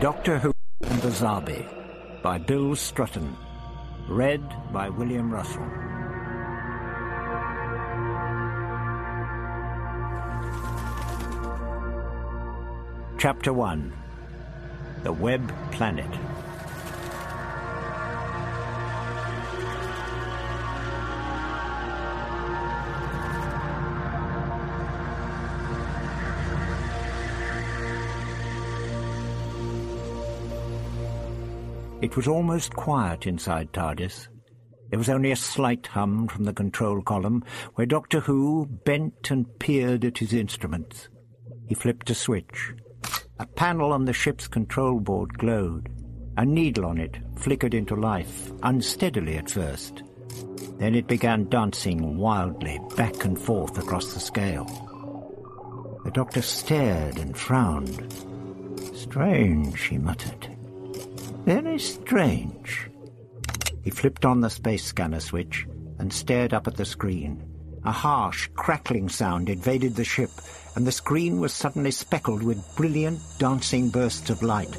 Doctor Who and the Zarbi by Bill Strutton. Read by William Russell. Chapter 1 The Web Planet. It was almost quiet inside TARDIS. There was only a slight hum from the control column, where Doctor Who bent and peered at his instruments. He flipped a switch. A panel on the ship's control board glowed. A needle on it flickered into life, unsteadily at first. Then it began dancing wildly back and forth across the scale. The doctor stared and frowned. Strange, he muttered. Very strange. He flipped on the space scanner switch and stared up at the screen. A harsh, crackling sound invaded the ship, and the screen was suddenly speckled with brilliant, dancing bursts of light.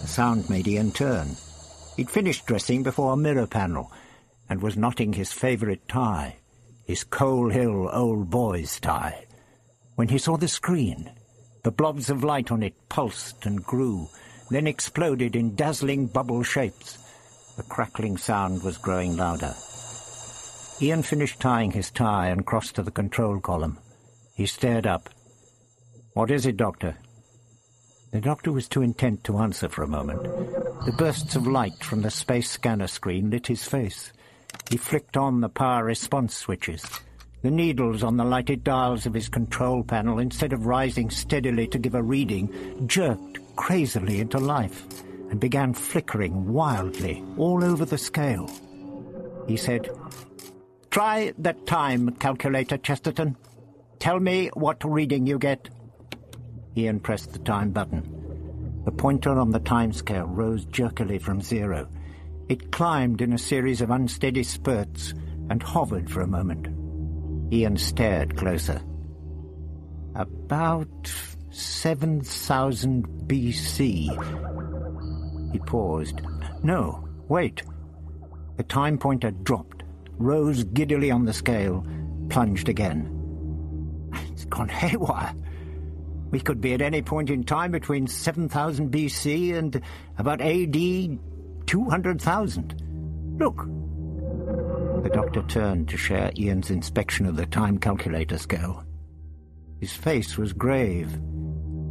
The sound made Ian turn. He'd finished dressing before a mirror panel and was knotting his favourite tie, his Coal Hill old boy's tie, when he saw the screen. The blobs of light on it pulsed and grew, then exploded in dazzling bubble shapes. The crackling sound was growing louder. Ian finished tying his tie and crossed to the control column. He stared up. What is it, Doctor? The doctor was too intent to answer for a moment. The bursts of light from the space scanner screen lit his face. He flicked on the power response switches. The needles on the lighted dials of his control panel, instead of rising steadily to give a reading, jerked crazily into life and began flickering wildly all over the scale. He said, Try that time calculator, Chesterton. Tell me what reading you get. Ian pressed the time button. The pointer on the time scale rose jerkily from zero. It climbed in a series of unsteady spurts and hovered for a moment. Ian stared closer. About 7000 BC. He paused. No, wait. The time pointer dropped, rose giddily on the scale, plunged again. It's gone haywire. We could be at any point in time between 7000 BC and about AD 200,000. Look. The doctor turned to share Ian's inspection of the time calculator scale. His face was grave.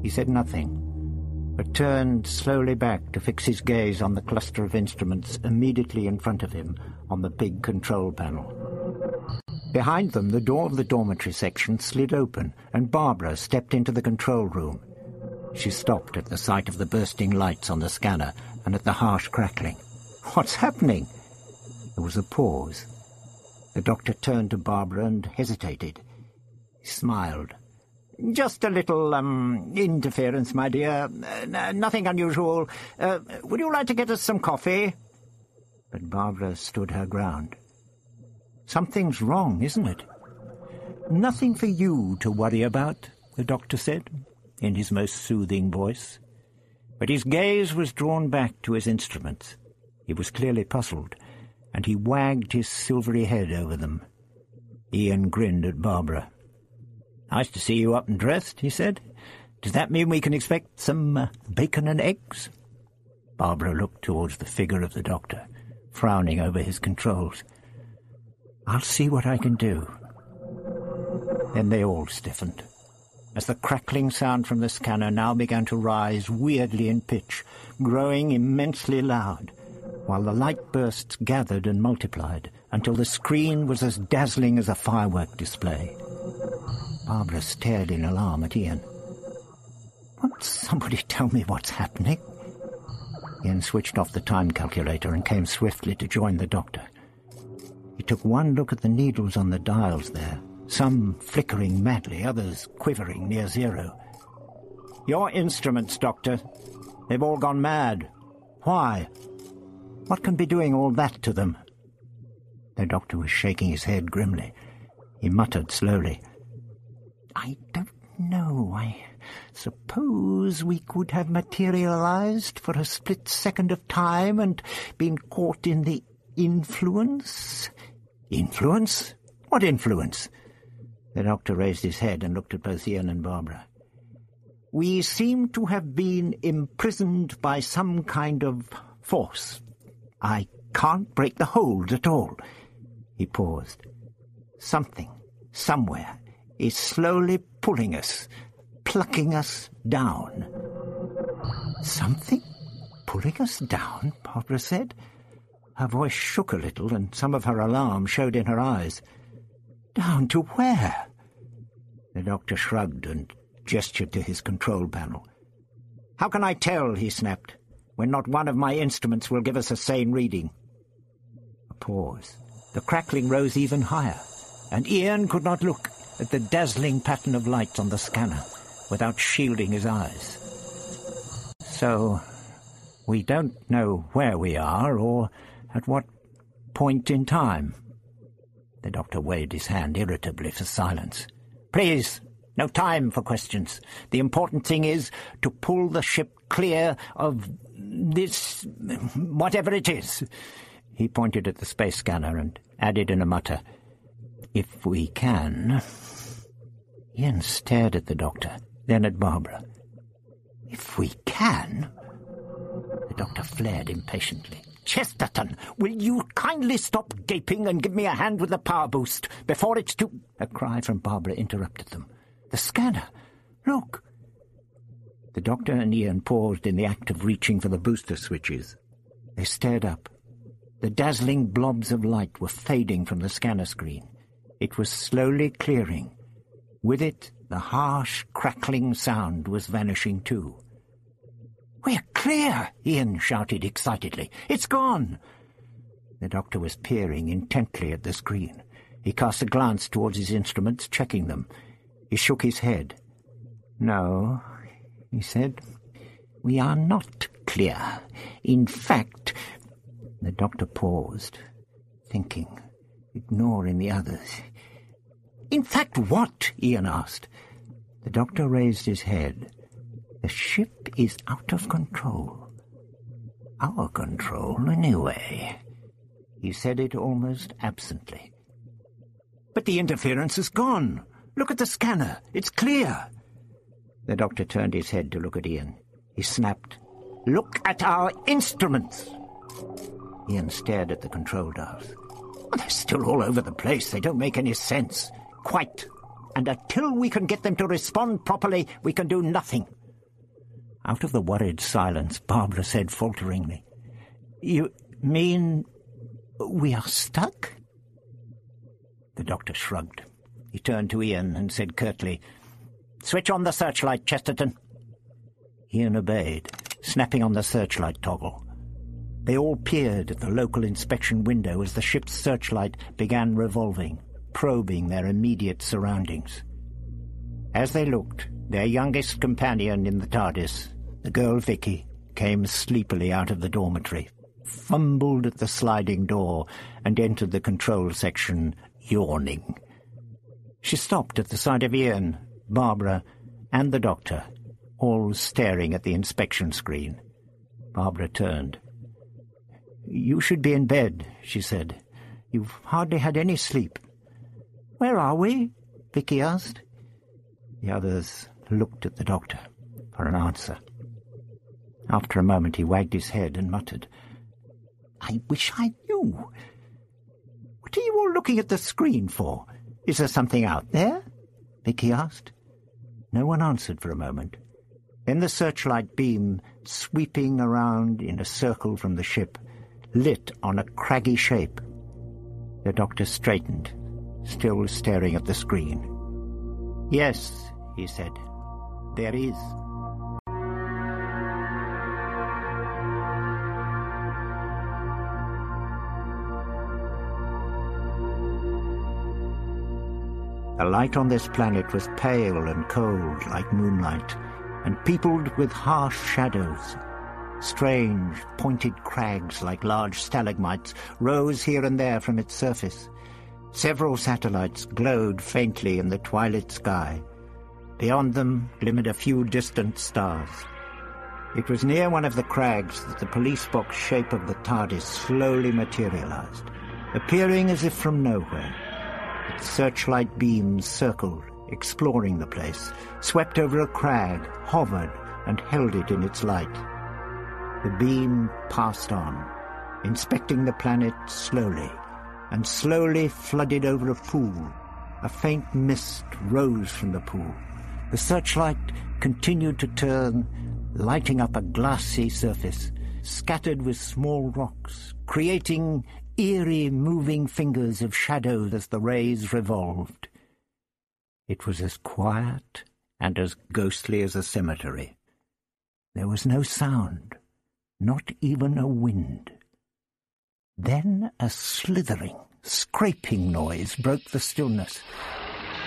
He said nothing, but turned slowly back to fix his gaze on the cluster of instruments immediately in front of him on the big control panel. Behind them, the door of the dormitory section slid open, and Barbara stepped into the control room. She stopped at the sight of the bursting lights on the scanner and at the harsh crackling. What's happening? There was a pause. The doctor turned to Barbara and hesitated. He smiled. Just a little, um, interference, my dear. Uh, nothing unusual. Uh, would you like to get us some coffee? But Barbara stood her ground. Something's wrong, isn't it? Nothing for you to worry about, the doctor said, in his most soothing voice. But his gaze was drawn back to his instruments. He was clearly puzzled, and he wagged his silvery head over them. Ian grinned at Barbara. Nice to see you up and dressed, he said. Does that mean we can expect some uh, bacon and eggs? Barbara looked towards the figure of the doctor, frowning over his controls. I'll see what I can do. Then they all stiffened, as the crackling sound from the scanner now began to rise weirdly in pitch, growing immensely loud, while the light bursts gathered and multiplied until the screen was as dazzling as a firework display. Barbara stared in alarm at Ian. Won't somebody tell me what's happening? Ian switched off the time calculator and came swiftly to join the doctor. He took one look at the needles on the dials there, some flickering madly, others quivering near zero. Your instruments, Doctor. They've all gone mad. Why? What can be doing all that to them? The doctor was shaking his head grimly. He muttered slowly. I don't know. I, Suppose we could have materialized for a split second of time and been caught in the influence? Influence? What influence? The doctor raised his head and looked at both Ian and Barbara. We seem to have been imprisoned by some kind of force. I can't break the hold at all. He paused. Something, somewhere, is slowly pulling us, plucking us down. Something pulling us down? Barbara said. Her voice shook a little, and some of her alarm showed in her eyes. Down to where? The doctor shrugged and gestured to his control panel. How can I tell, he snapped, when not one of my instruments will give us a sane reading? A pause. The crackling rose even higher, and Ian could not look at the dazzling pattern of light on the scanner without shielding his eyes. So, we don't know where we are or at what point in time. The doctor waved his hand irritably for silence. Please, no time for questions. The important thing is to pull the ship clear of this... whatever it is. He pointed at the space scanner and added in a mutter, If we can... Ian stared at the doctor, then at Barbara. If we can? The doctor flared impatiently. Chesterton, will you kindly stop gaping and give me a hand with the power boost before it's too... A cry from Barbara interrupted them. The scanner! Look! The doctor and Ian paused in the act of reaching for the booster switches. They stared up. The dazzling blobs of light were fading from the scanner screen. It was slowly clearing. With it, the harsh, crackling sound was vanishing too. We're clear! Ian shouted excitedly. It's gone! The doctor was peering intently at the screen. He cast a glance towards his instruments, checking them. He shook his head. No, he said. We are not clear. In fact... The doctor paused, thinking, ignoring the others. In fact what? Ian asked. The doctor raised his head. The ship is out of control. Our control, anyway. He said it almost absently. But the interference is gone. Look at the scanner. It's clear. The doctor turned his head to look at Ian. He snapped, Look at our instruments! Ian stared at the control dials. they're still all over the place. They don't make any sense. Quite. And until we can get them to respond properly, we can do nothing. Out of the worried silence, Barbara said falteringly, You mean we are stuck? The doctor shrugged. He turned to Ian and said curtly, Switch on the searchlight, Chesterton. Ian obeyed, snapping on the searchlight toggle. They all peered at the local inspection window as the ship's searchlight began revolving, probing their immediate surroundings. As they looked, their youngest companion in the TARDIS, the girl Vicky, came sleepily out of the dormitory, fumbled at the sliding door, and entered the control section, yawning. She stopped at the sight of Ian, Barbara, and the doctor, all staring at the inspection screen. Barbara turned. You should be in bed, she said. You've hardly had any sleep. Where are we? Vicky asked. The others looked at the doctor for an answer. After a moment he wagged his head and muttered, I wish I knew. What are you all looking at the screen for? Is there something out there? Vicky asked. No one answered for a moment. Then the searchlight beam, sweeping around in a circle from the ship, lit on a craggy shape. The doctor straightened, still staring at the screen. Yes, he said, there is. The light on this planet was pale and cold like moonlight, and peopled with harsh shadows. Strange, pointed crags like large stalagmites rose here and there from its surface. Several satellites glowed faintly in the twilight sky. Beyond them glimmered a few distant stars. It was near one of the crags that the police box shape of the TARDIS slowly materialized, appearing as if from nowhere. Searchlight beams circled, exploring the place, swept over a crag, hovered, and held it in its light. The beam passed on, inspecting the planet slowly, and slowly flooded over a pool. A faint mist rose from the pool. The searchlight continued to turn, lighting up a glassy surface, scattered with small rocks, creating eerie moving fingers of shadow as the rays revolved. It was as quiet and as ghostly as a cemetery. There was no sound, not even a wind. Then a slithering, scraping noise broke the stillness.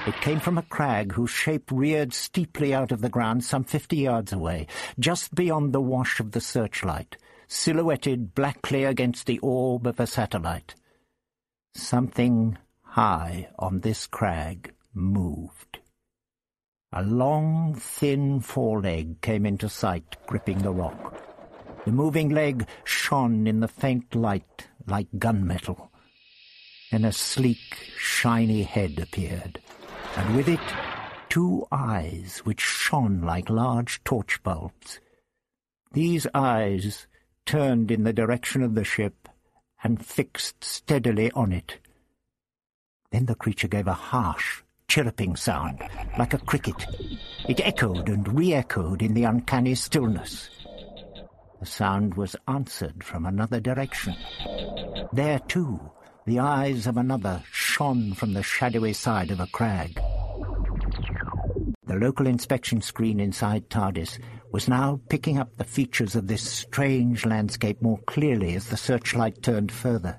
It came from a crag whose shape reared steeply out of the ground some fifty yards away, just beyond the wash of the searchlight, silhouetted blackly against the orb of a satellite. Something high on this crag moved. A long, thin foreleg came into sight, gripping the rock. The moving leg shone in the faint light like gunmetal. Then a sleek, shiny head appeared, and with it two eyes which shone like large torch bulbs. These eyes turned in the direction of the ship and fixed steadily on it. Then the creature gave a harsh, chirruping sound, like a cricket. It echoed and re-echoed in the uncanny stillness. The sound was answered from another direction. There, too, the eyes of another shone from the shadowy side of a crag. The local inspection screen inside TARDIS was now picking up the features of this strange landscape more clearly as the searchlight turned further.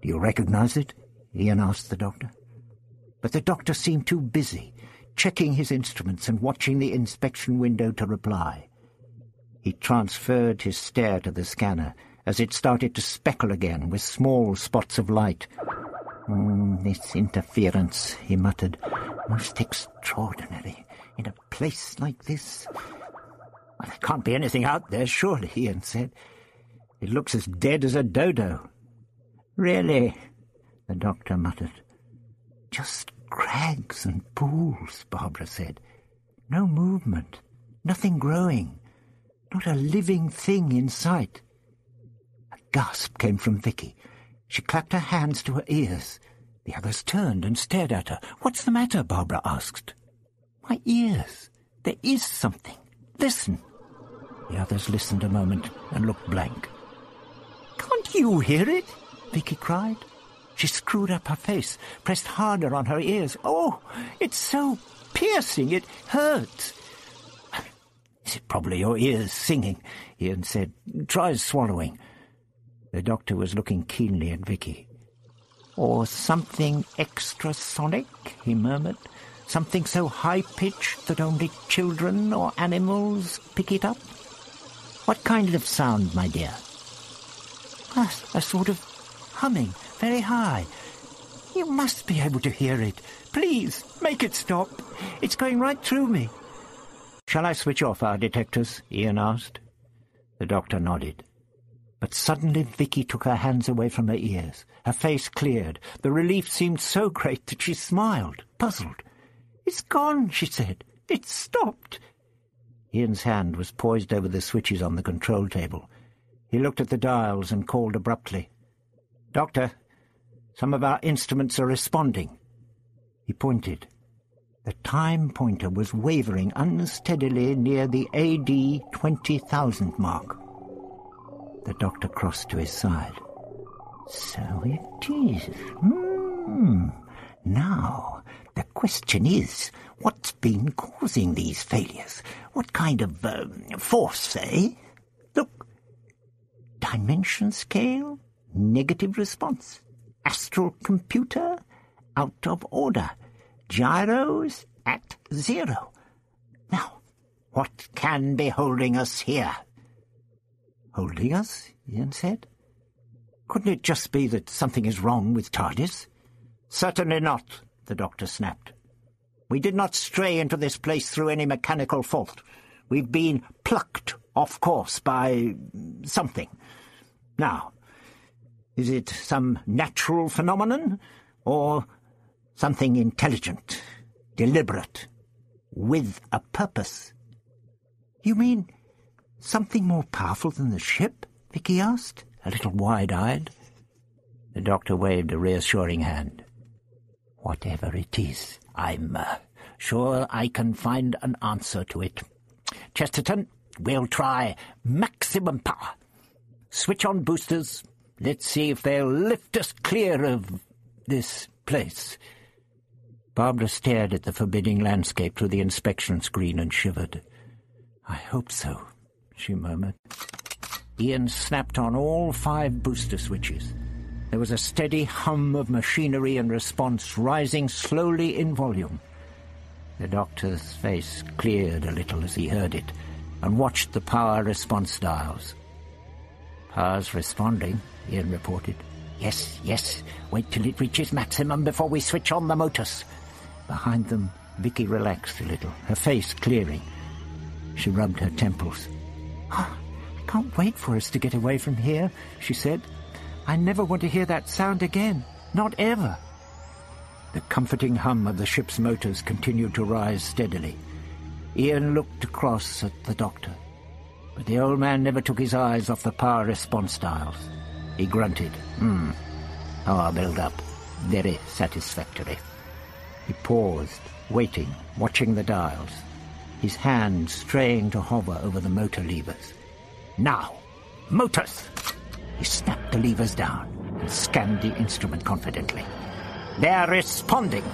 Do you recognize it? Ian asked the doctor. But the doctor seemed too busy, checking his instruments and watching the inspection window to reply. He transferred his stare to the scanner as it started to speckle again with small spots of light. Mm, this interference, he muttered, most extraordinary. In a place like this. Well, there can't be anything out there, surely, Ian said. It looks as dead as a dodo. Really? the doctor muttered. Just crags and pools, Barbara said. No movement, nothing growing. Not a living thing in sight. A gasp came from Vicky. She clapped her hands to her ears. The others turned and stared at her. What's the matter? Barbara asked. My ears. There is something. Listen. The others listened a moment and looked blank. Can't you hear it? Vicky cried. She screwed up her face, pressed harder on her ears. Oh, it's so piercing. It hurts. Is it probably your ears singing? Ian said. Try swallowing. The doctor was looking keenly at Vicky. Or something extrasonic, he murmured. Something so high-pitched that only children or animals pick it up? What kind of sound, my dear? A, a sort of humming, very high. You must be able to hear it. Please, make it stop. It's going right through me. Shall I switch off our detectors? Ian asked. The doctor nodded. But suddenly Vicky took her hands away from her ears. Her face cleared. The relief seemed so great that she smiled, puzzled. It's gone, she said. It's stopped. Ian's hand was poised over the switches on the control table. He looked at the dials and called abruptly. Doctor, some of our instruments are responding. He pointed. The time pointer was wavering unsteadily near the AD 20,000 mark. The doctor crossed to his side. So it is. Hmm. Now, question is, what's been causing these failures? What kind of uh, force, eh? Look. Dimension scale, negative response. Astral computer, out of order gyros at zero. Now, what can be holding us here? Holding us? Ian said. Couldn't it just be that something is wrong with TARDIS? Certainly not, the doctor snapped. We did not stray into this place through any mechanical fault. We've been plucked off course by something. Now, is it some natural phenomenon, or something intelligent, deliberate, with a purpose? You mean something more powerful than the ship? Vicky asked, a little wide-eyed. The doctor waved a reassuring hand. Whatever it is, I'm uh, sure I can find an answer to it. Chesterton, we'll try maximum power. Switch on boosters. Let's see if they'll lift us clear of this place. Barbara stared at the forbidding landscape through the inspection screen and shivered. I hope so, she murmured. Ian snapped on all five booster switches. There was a steady hum of machinery and response rising slowly in volume. The doctor's face cleared a little as he heard it and watched the power response dials. Power's responding, Ian reported. Yes, yes. Wait till it reaches maximum before we switch on the motors. Behind them, Vicky relaxed a little, her face clearing. She rubbed her temples. Oh, I can't wait for us to get away from here, she said. I never want to hear that sound again. Not ever. The comforting hum of the ship's motors continued to rise steadily. Ian looked across at the doctor, but the old man never took his eyes off the power response dials. He grunted. Hmm. Power build-up. Very satisfactory. He paused, waiting, watching the dials, his hand straying to hover over the motor levers. Now! Motors! He snapped the levers down and scanned the instrument confidently. They're responding!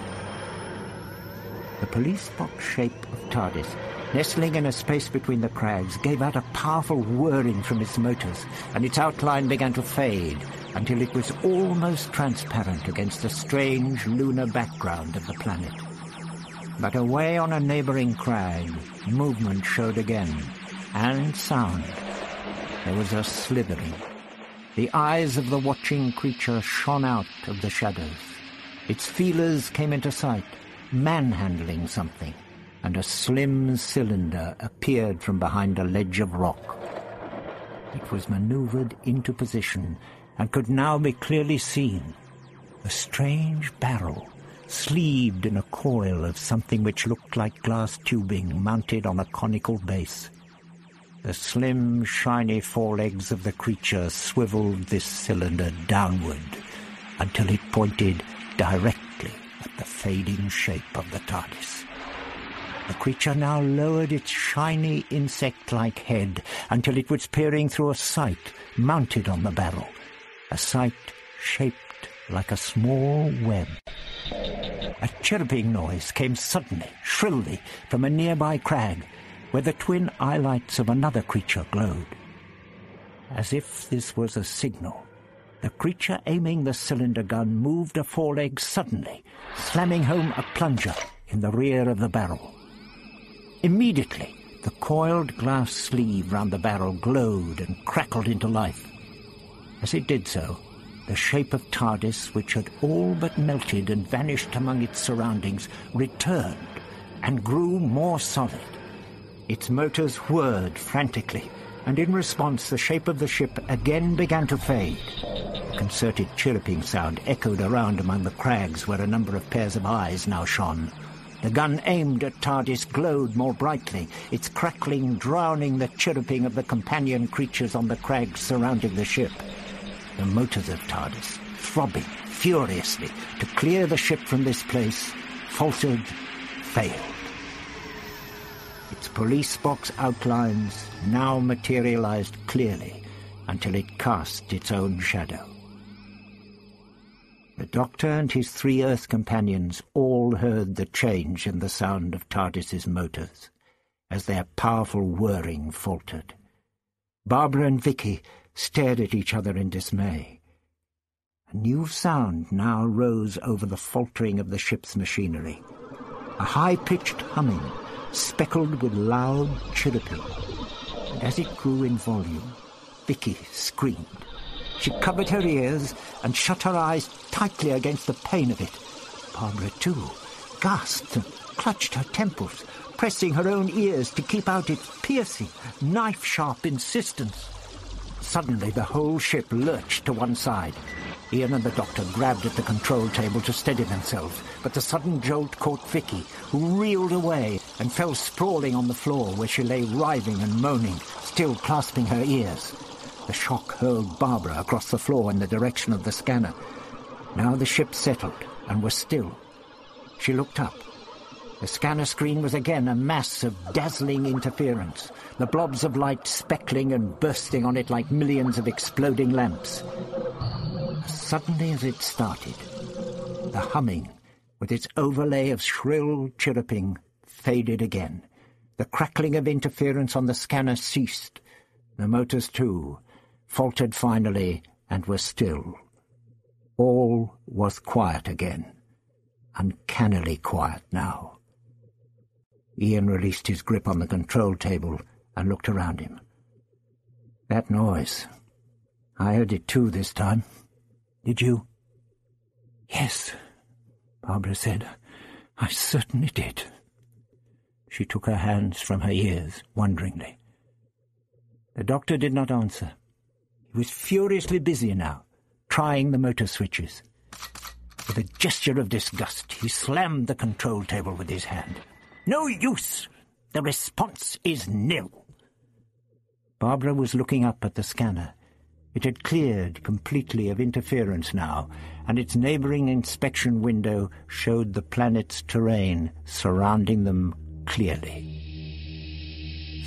The police box shape of TARDIS, nestling in a space between the crags, gave out a powerful whirring from its motors, and its outline began to fade until it was almost transparent against the strange lunar background of the planet. But away on a neighboring crag, movement showed again, and sound. There was a slithering, the eyes of the watching creature shone out of the shadows. Its feelers came into sight, manhandling something, and a slim cylinder appeared from behind a ledge of rock. It was maneuvered into position and could now be clearly seen. A strange barrel, sleeved in a coil of something which looked like glass tubing mounted on a conical base. The slim, shiny forelegs of the creature swiveled this cylinder downward until it pointed directly at the fading shape of the TARDIS. The creature now lowered its shiny insect-like head until it was peering through a sight mounted on the barrel, a sight shaped like a small web. A chirping noise came suddenly, shrilly, from a nearby crag, where the twin eyelights of another creature glowed. As if this was a signal, the creature aiming the cylinder gun moved a foreleg suddenly, slamming home a plunger in the rear of the barrel. Immediately, the coiled glass sleeve round the barrel glowed and crackled into life. As it did so, the shape of TARDIS, which had all but melted and vanished among its surroundings, returned and grew more solid. Its motors whirred frantically, and in response the shape of the ship again began to fade. A concerted chirruping sound echoed around among the crags where a number of pairs of eyes now shone. The gun aimed at TARDIS glowed more brightly, its crackling drowning the chirruping of the companion creatures on the crags surrounding the ship. The motors of TARDIS, throbbing furiously to clear the ship from this place, faltered, failed. Its police box outlines now materialized clearly until it cast its own shadow. The Doctor and his three Earth companions all heard the change in the sound of TARDIS's motors, as their powerful whirring faltered. Barbara and Vicky stared at each other in dismay. A new sound now rose over the faltering of the ship's machinery. A high-pitched humming speckled with loud chirruping. And as it grew in volume, Vicky screamed. She covered her ears and shut her eyes tightly against the pain of it. Barbara, too, gasped and clutched her temples, pressing her own ears to keep out its piercing, knife-sharp insistence. Suddenly the whole ship lurched to one side. Ian and the doctor grabbed at the control table to steady themselves, but the sudden jolt caught Vicky, who reeled away and fell sprawling on the floor where she lay writhing and moaning, still clasping her ears. The shock hurled Barbara across the floor in the direction of the scanner. Now the ship settled and was still. She looked up. The scanner screen was again a mass of dazzling interference, the blobs of light speckling and bursting on it like millions of exploding lamps. As Suddenly as it started, the humming, with its overlay of shrill chirruping, faded again. The crackling of interference on the scanner ceased. The motors, too, faltered finally and were still. All was quiet again, uncannily quiet now. Ian released his grip on the control table and looked around him. That noise. I heard it too this time. Did you? Yes, Barbara said. I certainly did. She took her hands from her ears, wonderingly. The doctor did not answer. He was furiously busy now, trying the motor switches. With a gesture of disgust, he slammed the control table with his hand. No use! The response is nil. Barbara was looking up at the scanner. It had cleared completely of interference now, and its neighbouring inspection window showed the planet's terrain surrounding them clearly.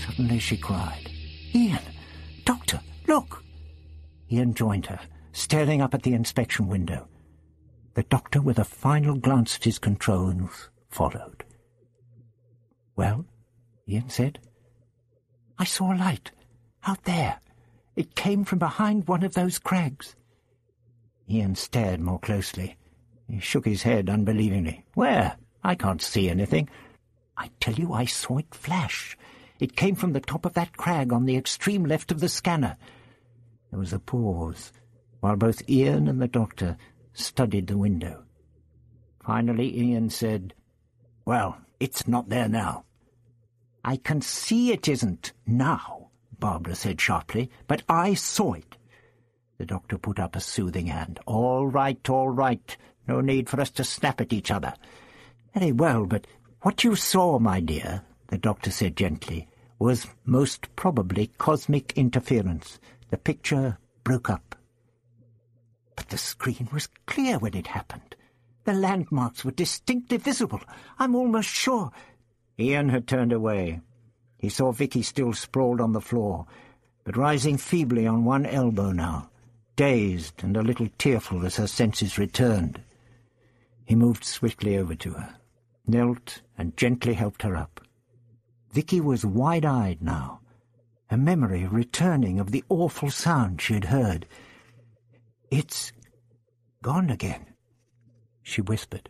Suddenly she cried, Ian! Doctor, look! Ian joined her, staring up at the inspection window. The doctor, with a final glance at his controls, followed. Well? Ian said. I saw a light. Out there. It came from behind one of those crags. Ian stared more closely. He shook his head unbelievingly. Where? I can't see anything. I tell you I saw it flash. It came from the top of that crag on the extreme left of the scanner. There was a pause, while both Ian and the doctor studied the window. Finally Ian said, Well, it's not there now. I can see it isn't now, Barbara said sharply, but I saw it. The doctor put up a soothing hand. All right, all right. No need for us to snap at each other. Very well, but what you saw, my dear, the doctor said gently, was most probably cosmic interference. The picture broke up. But the screen was clear when it happened. The landmarks were distinctly visible. I'm almost sure. Ian had turned away. He saw Vicky still sprawled on the floor, but rising feebly on one elbow now, dazed and a little tearful as her senses returned. He moved swiftly over to her, knelt and gently helped her up. Vicky was wide-eyed now, a memory returning of the awful sound she had heard. It's gone again, she whispered.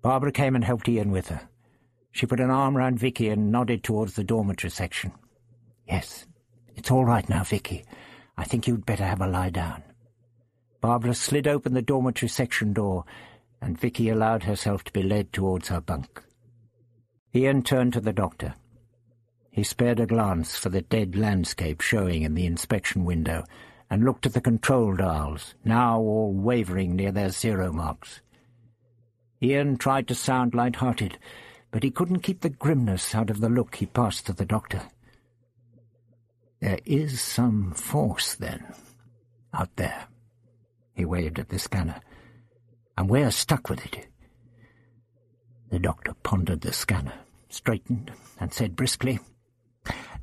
Barbara came and helped Ian with her. She put an arm round Vicky and nodded towards the dormitory section. Yes, it's all right now, Vicky. I think you'd better have a lie down. Barbara slid open the dormitory section door, and Vicky allowed herself to be led towards her bunk. Ian turned to the doctor. He spared a glance for the dead landscape showing in the inspection window and looked at the control dials, now all wavering near their zero marks. Ian tried to sound light-hearted, but he couldn't keep the grimness out of the look he passed to the doctor. There is some force, then, out there. He waved at the scanner. And we're stuck with it. The doctor pondered the scanner, straightened, and said briskly,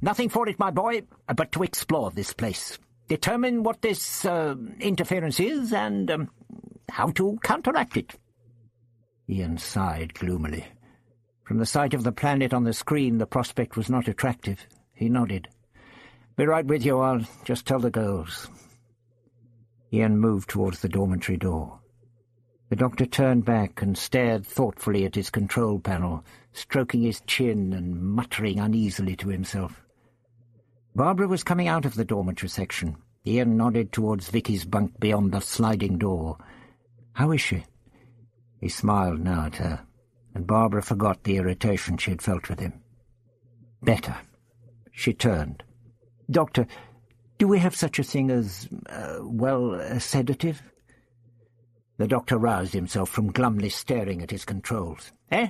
Nothing for it, my boy, but to explore this place. Determine what this uh, interference is and um, how to counteract it. Ian sighed gloomily. From the sight of the planet on the screen, the prospect was not attractive. He nodded. Be right with you. I'll just tell the girls. Ian moved towards the dormitory door. The doctor turned back and stared thoughtfully at his control panel, stroking his chin and muttering uneasily to himself. Barbara was coming out of the dormitory section. Ian nodded towards Vicky's bunk beyond the sliding door. How is she? He smiled now at her. and Barbara forgot the irritation she had felt with him. Better. She turned. Doctor, do we have such a thing as, uh, well, a sedative? The doctor roused himself from glumly staring at his controls. Eh?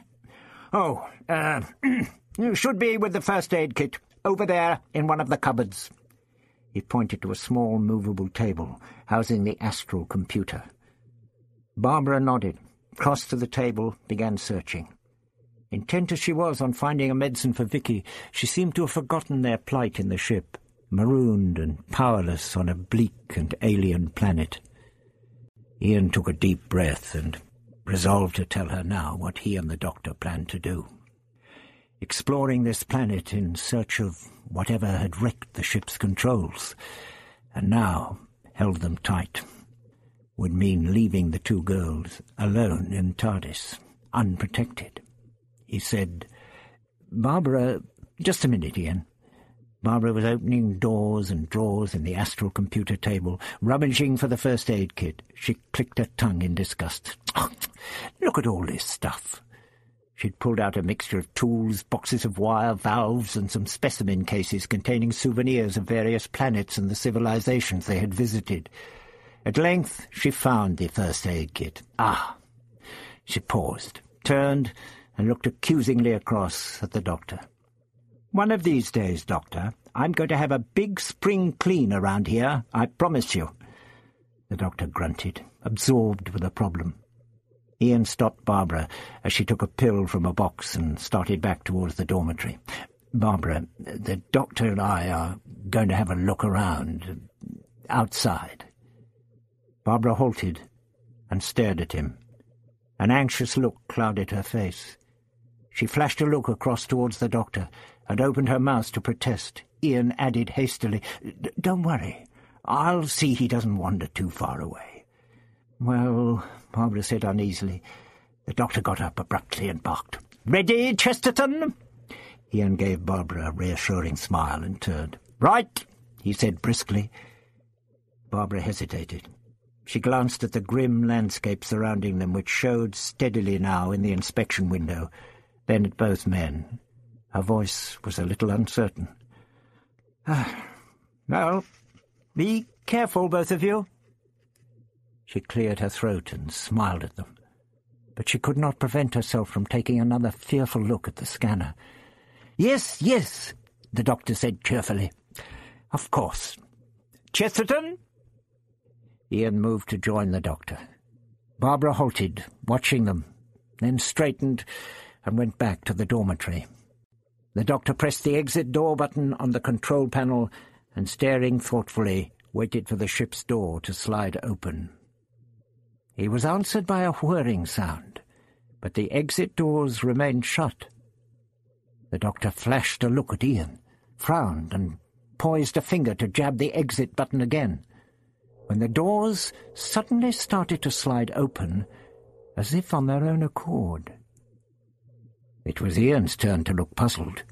Oh, uh, you should be with the first aid kit, over there in one of the cupboards. He pointed to a small movable table housing the astral computer. Barbara nodded, crossed to the table, began searching. Intent as she was on finding a medicine for Vicky, she seemed to have forgotten their plight in the ship, marooned and powerless on a bleak and alien planet. Ian took a deep breath and resolved to tell her now what he and the doctor planned to do. Exploring this planet in search of whatever had wrecked the ship's controls, and now held them tight, would mean leaving the two girls alone in TARDIS, unprotected. He said, Barbara, just a minute, Ian. Barbara was opening doors and drawers in the astral computer table, rummaging for the first aid kit. She clicked her tongue in disgust. Oh, look at all this stuff. She'd pulled out a mixture of tools, boxes of wire, valves, and some specimen cases containing souvenirs of various planets and the civilizations they had visited. At length she found the first aid kit. Ah! She paused, turned, and looked accusingly across at the doctor. One of these days, Doctor, I'm going to have a big spring clean around here, I promise you. The doctor grunted, absorbed with the problem. Ian stopped Barbara as she took a pill from a box and started back towards the dormitory. Barbara, the doctor and I are going to have a look around, outside. Barbara halted and stared at him. An anxious look clouded her face. She flashed a look across towards the doctor, and opened her mouth to protest. Ian added hastily, Don't worry. I'll see he doesn't wander too far away. Well, Barbara said uneasily. The doctor got up abruptly and barked. Ready, Chesterton? Ian gave Barbara a reassuring smile and turned. Right, he said briskly. Barbara hesitated. She glanced at the grim landscape surrounding them, which showed steadily now in the inspection window, then at both men. Her voice was a little uncertain. Ah, well, be careful, both of you. She cleared her throat and smiled at them, but she could not prevent herself from taking another fearful look at the scanner. Yes, yes, the doctor said cheerfully. Of course. Chesterton? Ian moved to join the doctor. Barbara halted, watching them, then straightened and went back to the dormitory. The doctor pressed the exit door button on the control panel and, staring thoughtfully, waited for the ship's door to slide open. He was answered by a whirring sound, but the exit doors remained shut. The doctor flashed a look at Ian, frowned, and poised a finger to jab the exit button again, when the doors suddenly started to slide open, as if on their own accord. It was Ian's turn to look puzzled.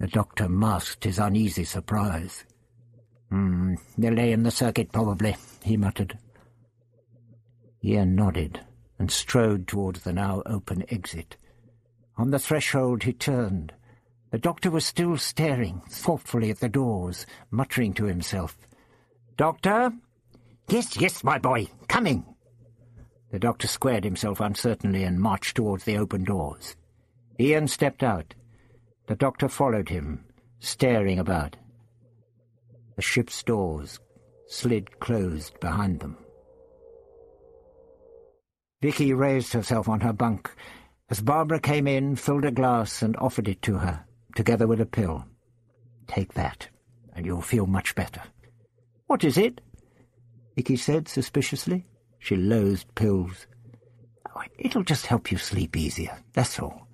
The doctor masked his uneasy surprise. Hmm, delay in the circuit, probably, he muttered. Ian nodded and strode towards the now open exit. On the threshold he turned. The doctor was still staring thoughtfully at the doors, muttering to himself. Doctor? Yes, yes, my boy, coming. The doctor squared himself uncertainly and marched towards the open doors. Ian stepped out. The doctor followed him, staring about. The ship's doors slid closed behind them. Vicky raised herself on her bunk as Barbara came in, filled a glass, and offered it to her, together with a pill. Take that, and you'll feel much better. What is it? Vicky said suspiciously. She loathed pills. Oh, it'll just help you sleep easier, that's all.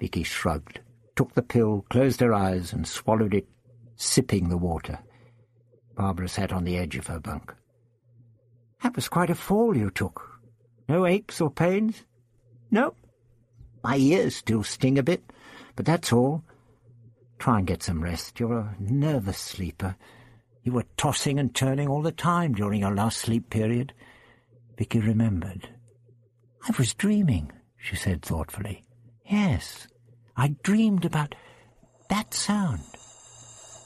Vicky shrugged, took the pill, closed her eyes, and swallowed it, sipping the water. Barbara sat on the edge of her bunk. That was quite a fall you took. No aches or pains? No. My ears still sting a bit, but that's all. Try and get some rest. You're a nervous sleeper. You were tossing and turning all the time during your last sleep period. Vicky remembered. I was dreaming, she said thoughtfully. Yes, I dreamed about that sound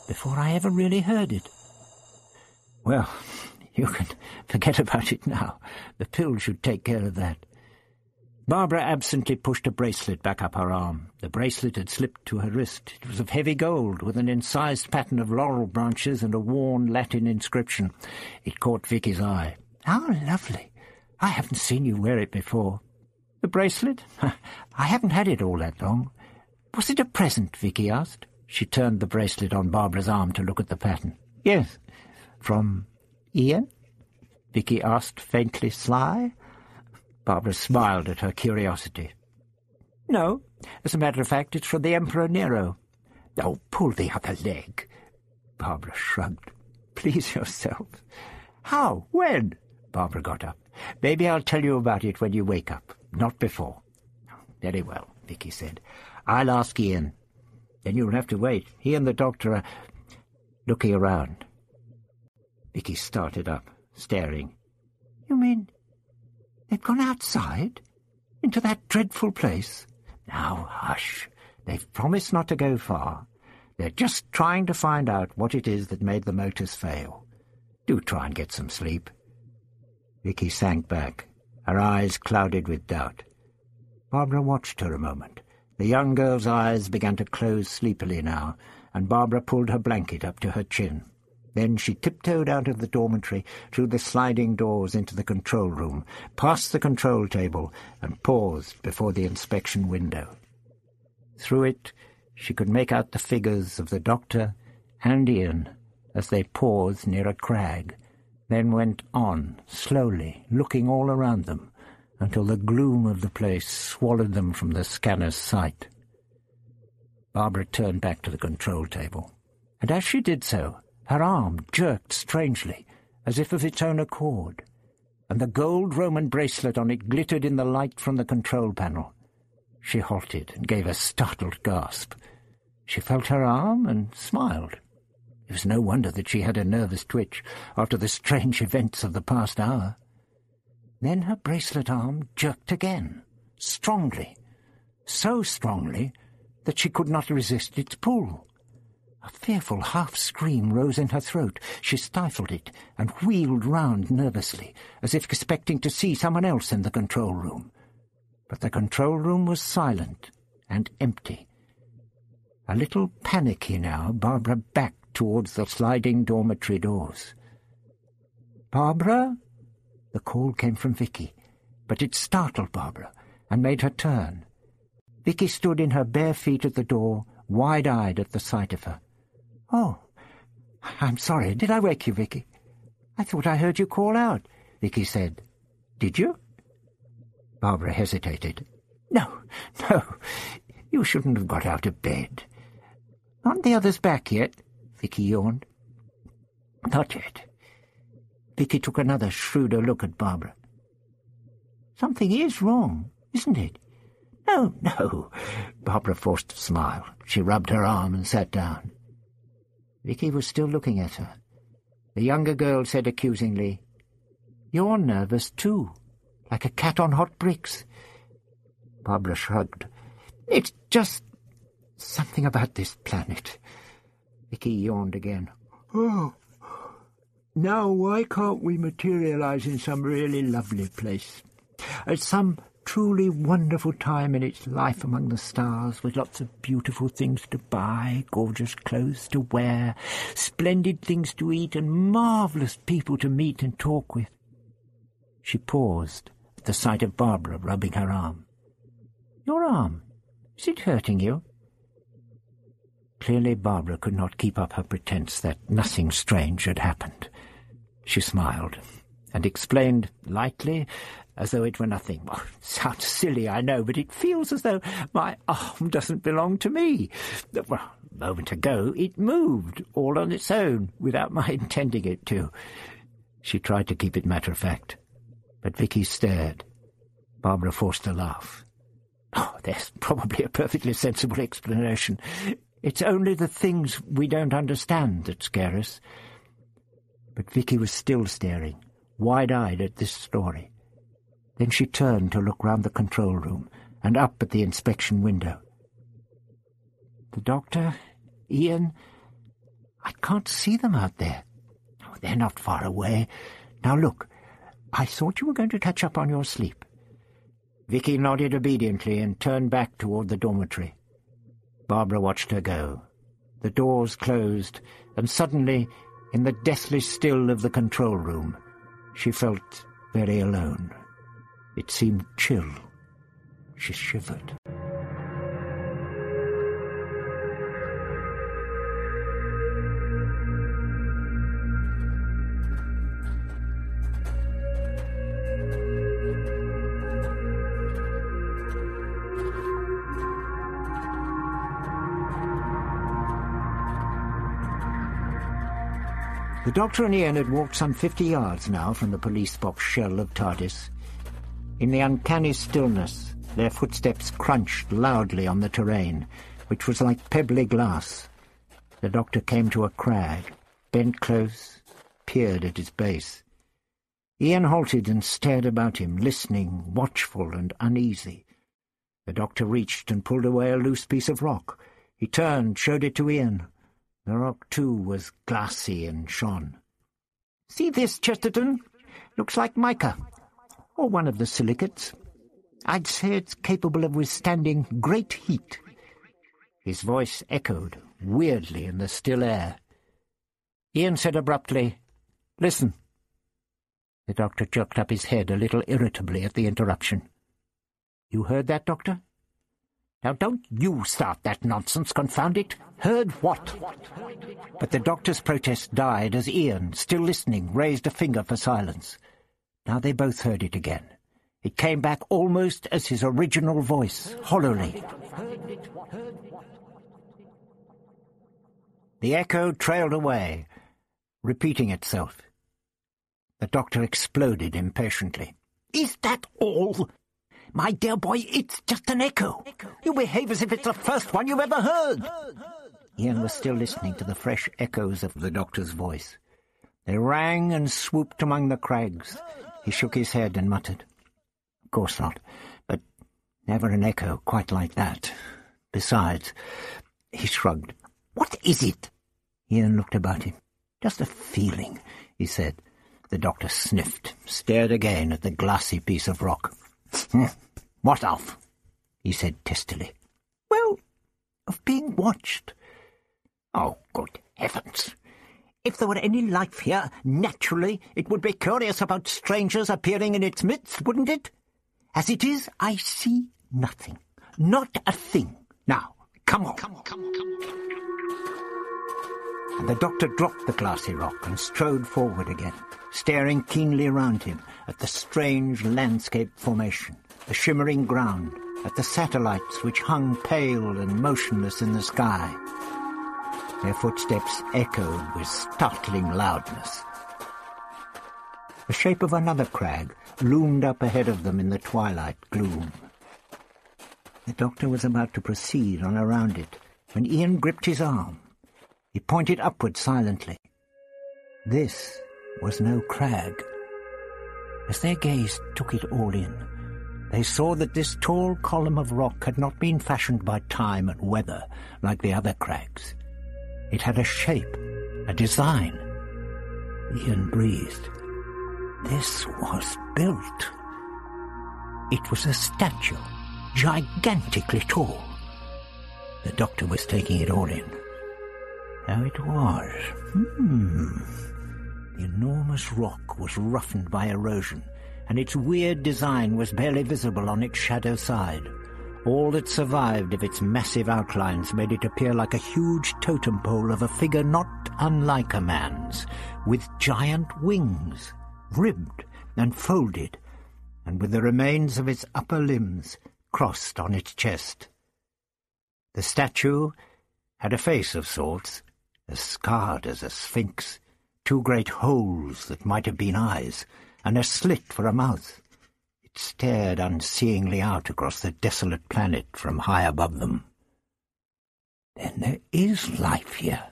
before I ever really heard it. Well, you can forget about it now. The pill should take care of that. Barbara absently pushed a bracelet back up her arm. The bracelet had slipped to her wrist. It was of heavy gold, with an incised pattern of laurel branches and a worn Latin inscription. It caught Vicky's eye. How lovely! I haven't seen you wear it before. The bracelet? I haven't had it all that long. Was it a present? Vicky asked. She turned the bracelet on Barbara's arm to look at the pattern. Yes. From Ian? Vicky asked, faintly sly. Barbara smiled at her curiosity. No, as a matter of fact, it's from the Emperor Nero. Oh, pull the other leg. Barbara shrugged. Please yourself. How? When? Barbara got up. Maybe I'll tell you about it when you wake up, not before. Very well, Vicky said. I'll ask Ian. Then you'll have to wait. He and the doctor are looking around. Vicky started up, staring. You mean They've gone outside? Into that dreadful place? Now, hush. They've promised not to go far. They're just trying to find out what it is that made the motors fail. Do try and get some sleep. Vicky sank back, her eyes clouded with doubt. Barbara watched her a moment. The young girl's eyes began to close sleepily now, and Barbara pulled her blanket up to her chin. Then she tiptoed out of the dormitory, through the sliding doors into the control room, past the control table, and paused before the inspection window. Through it she could make out the figures of the doctor and Ian as they paused near a crag, then went on, slowly, looking all around them, until the gloom of the place swallowed them from the scanner's sight. Barbara turned back to the control table, and as she did so, her arm jerked strangely, as if of its own accord, and the gold Roman bracelet on it glittered in the light from the control panel. She halted and gave a startled gasp. She felt her arm and smiled. It was no wonder that she had a nervous twitch after the strange events of the past hour. Then her bracelet arm jerked again, strongly, so strongly that she could not resist its pull. A fearful half-scream rose in her throat. She stifled it and wheeled round nervously, as if expecting to see someone else in the control room. But the control room was silent and empty. A little panicky now, Barbara backed towards the sliding dormitory doors. Barbara? The call came from Vicky, but it startled Barbara and made her turn. Vicky stood in her bare feet at the door, wide-eyed at the sight of her. Oh, I'm sorry. Did I wake you, Vicky? I thought I heard you call out, Vicky said. Did you? Barbara hesitated. No, no, you shouldn't have got out of bed. Aren't the others back yet? Vicky yawned. Not yet. Vicky took another shrewder look at Barbara. Something is wrong, isn't it? No, no. Barbara forced a smile. She rubbed her arm and sat down. Vicky was still looking at her. The younger girl said accusingly, You're nervous too, like a cat on hot bricks. Barbara shrugged. It's just something about this planet. Vicky yawned again. Oh, now why can't we materialize in some really lovely place? At some truly wonderful time in its life among the stars, with lots of beautiful things to buy, gorgeous clothes to wear, splendid things to eat, and marvellous people to meet and talk with. She paused at the sight of Barbara rubbing her arm. Your arm? Is it hurting you? Clearly Barbara could not keep up her pretence that nothing strange had happened. She smiled and explained lightly as though it were nothing. Oh, well, sounds silly, I know, but it feels as though my arm doesn't belong to me. Well, a moment ago it moved, all on its own, without my intending it to. She tried to keep it matter-of-fact, but Vicky stared. Barbara forced a laugh. Oh, there's probably a perfectly sensible explanation. It's only the things we don't understand that scare us. But Vicky was still staring, wide-eyed at this story. Then she turned to look round the control room and up at the inspection window. The doctor, Ian, I can't see them out there. Oh, they're not far away. Now look, I thought you were going to catch up on your sleep. Vicky nodded obediently and turned back toward the dormitory. Barbara watched her go. The doors closed, and suddenly, in the deathly still of the control room, she felt very alone. It seemed chill. She shivered. The doctor and Ian had walked some fifty yards now from the police box shell of TARDIS. In the uncanny stillness, their footsteps crunched loudly on the terrain, which was like pebbly glass. The doctor came to a crag, bent close, peered at its base. Ian halted and stared about him, listening, watchful and uneasy. The doctor reached and pulled away a loose piece of rock. He turned, showed it to Ian. The rock, too, was glassy and shone. See this, Chesterton? Looks like mica, or one of the silicates. I'd say it's capable of withstanding great heat. His voice echoed weirdly in the still air. Ian said abruptly, Listen. The doctor jerked up his head a little irritably at the interruption. You heard that, Doctor? Now don't you start that nonsense, confound it. Heard what? But the doctor's protest died as Ian, still listening, raised a finger for silence. Now they both heard it again. It came back almost as his original voice, hollowly. The echo trailed away, repeating itself. The doctor exploded impatiently. Is that all? My dear boy, it's just an echo. You behave as if it's the first one you've ever heard. Ian was still listening to the fresh echoes of the doctor's voice. They rang and swooped among the crags. He shook his head and muttered, Of course not, but never an echo quite like that. Besides, he shrugged. What is it? Ian looked about him. Just a feeling, he said. The doctor sniffed, stared again at the glassy piece of rock. What of? he said testily. Well, of being watched. Oh, good heavens! If there were any life here, naturally it would be curious about strangers appearing in its midst, wouldn't it? As it is, I see nothing. Not a thing. Now, come on. Come on, come on, come on. And the doctor dropped the glassy rock and strode forward again, staring keenly around him at the strange landscape formation the shimmering ground, at the satellites which hung pale and motionless in the sky. Their footsteps echoed with startling loudness. The shape of another crag loomed up ahead of them in the twilight gloom. The doctor was about to proceed on around it when Ian gripped his arm. He pointed upward silently. This was no crag. As their gaze took it all in, they saw that this tall column of rock had not been fashioned by time and weather like the other crags. It had a shape, a design. Ian breathed. This was built. It was a statue, gigantically tall. The doctor was taking it all in. Now it was. Hmm. The enormous rock was roughened by erosion and its weird design was barely visible on its shadow side. All that survived of its massive outlines made it appear like a huge totem pole of a figure not unlike a man's, with giant wings, ribbed and folded, and with the remains of its upper limbs crossed on its chest. The statue had a face of sorts, as scarred as a sphinx, two great holes that might have been eyes, and a slit for a mouth. Stared unseeingly out across the desolate planet from high above them. Then there is life here.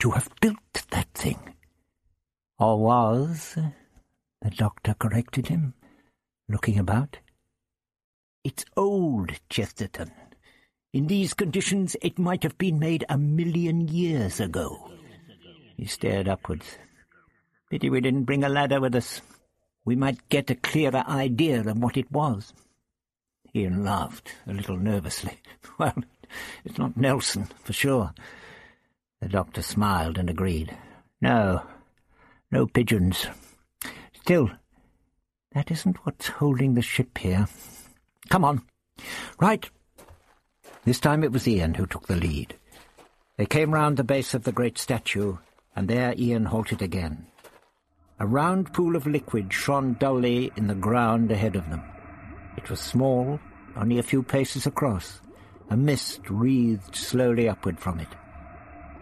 To have built that thing. Or was, the doctor corrected him, looking about. It's old, Chesterton. In these conditions, it might have been made a million years ago. He stared upwards. Pity we didn't bring a ladder with us. We might get a clearer idea of what it was. Ian laughed, a little nervously. Well, it's not Nelson, for sure. The doctor smiled and agreed. No, no pigeons. Still, that isn't what's holding the ship here. Come on. Right. This time it was Ian who took the lead. They came round the base of the great statue, and there Ian halted again. A round pool of liquid shone dully in the ground ahead of them. It was small, only a few paces across. A mist wreathed slowly upward from it.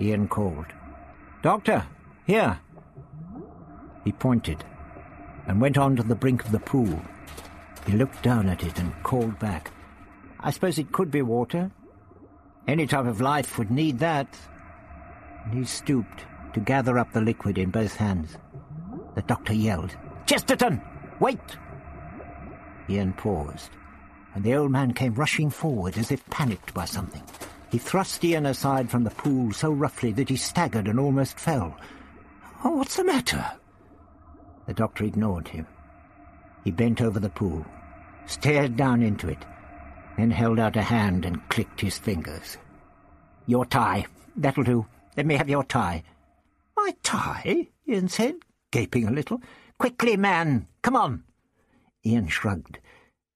Ian called. Doctor, here. He pointed and went on to the brink of the pool. He looked down at it and called back. I suppose it could be water. Any type of life would need that. And he stooped to gather up the liquid in both hands. The doctor yelled, Chesterton! Wait! Ian paused, and the old man came rushing forward as if panicked by something. He thrust Ian aside from the pool so roughly that he staggered and almost fell. Oh, what's the matter? The doctor ignored him. He bent over the pool, stared down into it, then held out a hand and clicked his fingers. Your tie. That'll do. Let me have your tie. My tie? Ian said, gaping a little. Quickly, man! Come on! Ian shrugged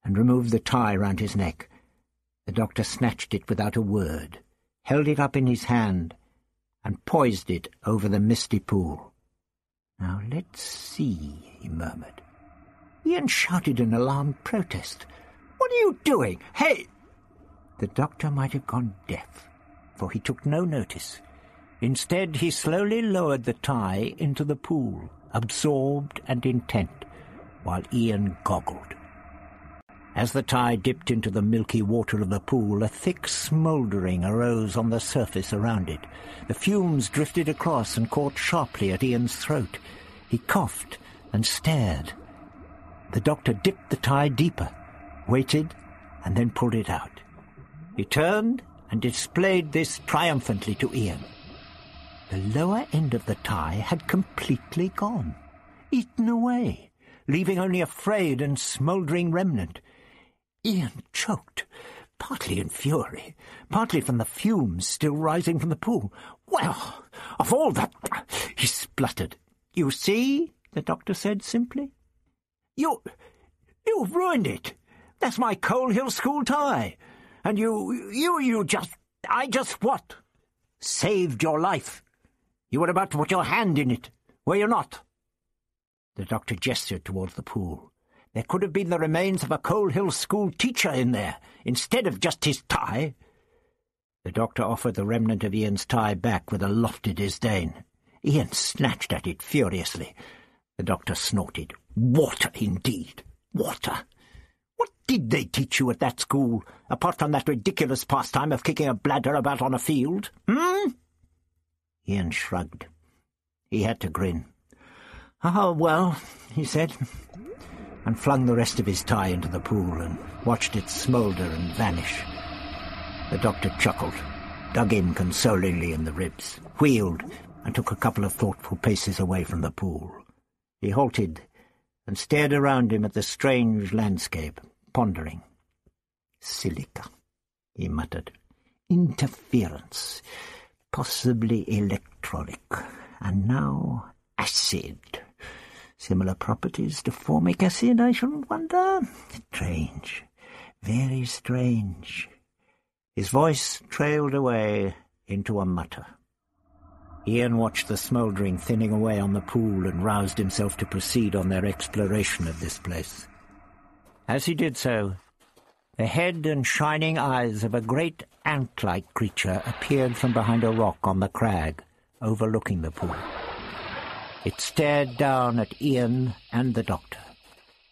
and removed the tie round his neck. The doctor snatched it without a word, held it up in his hand, and poised it over the misty pool. Now let's see, he murmured. Ian shouted an alarmed protest. What are you doing? Hey! The doctor might have gone deaf, for he took no notice. Instead, he slowly lowered the tie into the pool, absorbed and intent, while Ian goggled. As the tie dipped into the milky water of the pool, a thick smouldering arose on the surface around it. The fumes drifted across and caught sharply at Ian's throat. He coughed and stared. The doctor dipped the tie deeper, waited, and then pulled it out. He turned and displayed this triumphantly to Ian. The lower end of the tie had completely gone, eaten away, leaving only a frayed and smouldering remnant. Ian choked, partly in fury, partly from the fumes still rising from the pool. Well, of all that... He spluttered. You see, the doctor said simply. You... you've ruined it. That's my Coal Hill School tie. And you... you... you just... I just what? Saved your life. You were about to put your hand in it, were you not? The doctor gestured towards the pool. There could have been the remains of a Coal Hill School teacher in there, instead of just his tie. The doctor offered the remnant of Ian's tie back with a lofty disdain. Ian snatched at it furiously. The doctor snorted. Water, indeed. Water. What did they teach you at that school, apart from that ridiculous pastime of kicking a bladder about on a field? Hmm? Ian shrugged. He had to grin. Oh, well, he said and flung the rest of his tie into the pool and watched it smoulder and vanish. The doctor chuckled, dug Ian consolingly in the ribs, wheeled, and took a couple of thoughtful paces away from the pool. He halted and stared around him at the strange landscape, pondering. Silica, he muttered. Interference, possibly electronic, and now acid. Similar properties to formic acid, I shouldn't wonder. Strange. Very strange. His voice trailed away into a mutter. Ian watched the smouldering thinning away on the pool and roused himself to proceed on their exploration of this place. As he did so, the head and shining eyes of a great ant-like creature appeared from behind a rock on the crag, overlooking the pool. It stared down at Ian and the doctor,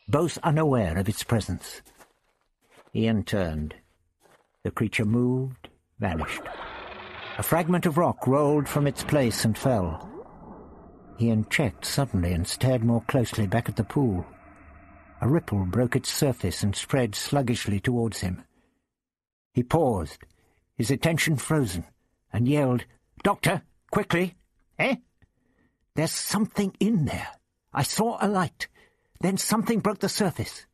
both unaware of its presence. Ian turned. The creature moved, vanished. A fragment of rock rolled from its place and fell. Ian checked suddenly and stared more closely back at the pool. A ripple broke its surface and spread sluggishly towards him. He paused, his attention frozen, and yelled, Doctor, quickly! Eh? There's something in there. I saw a light. Then something broke the surface.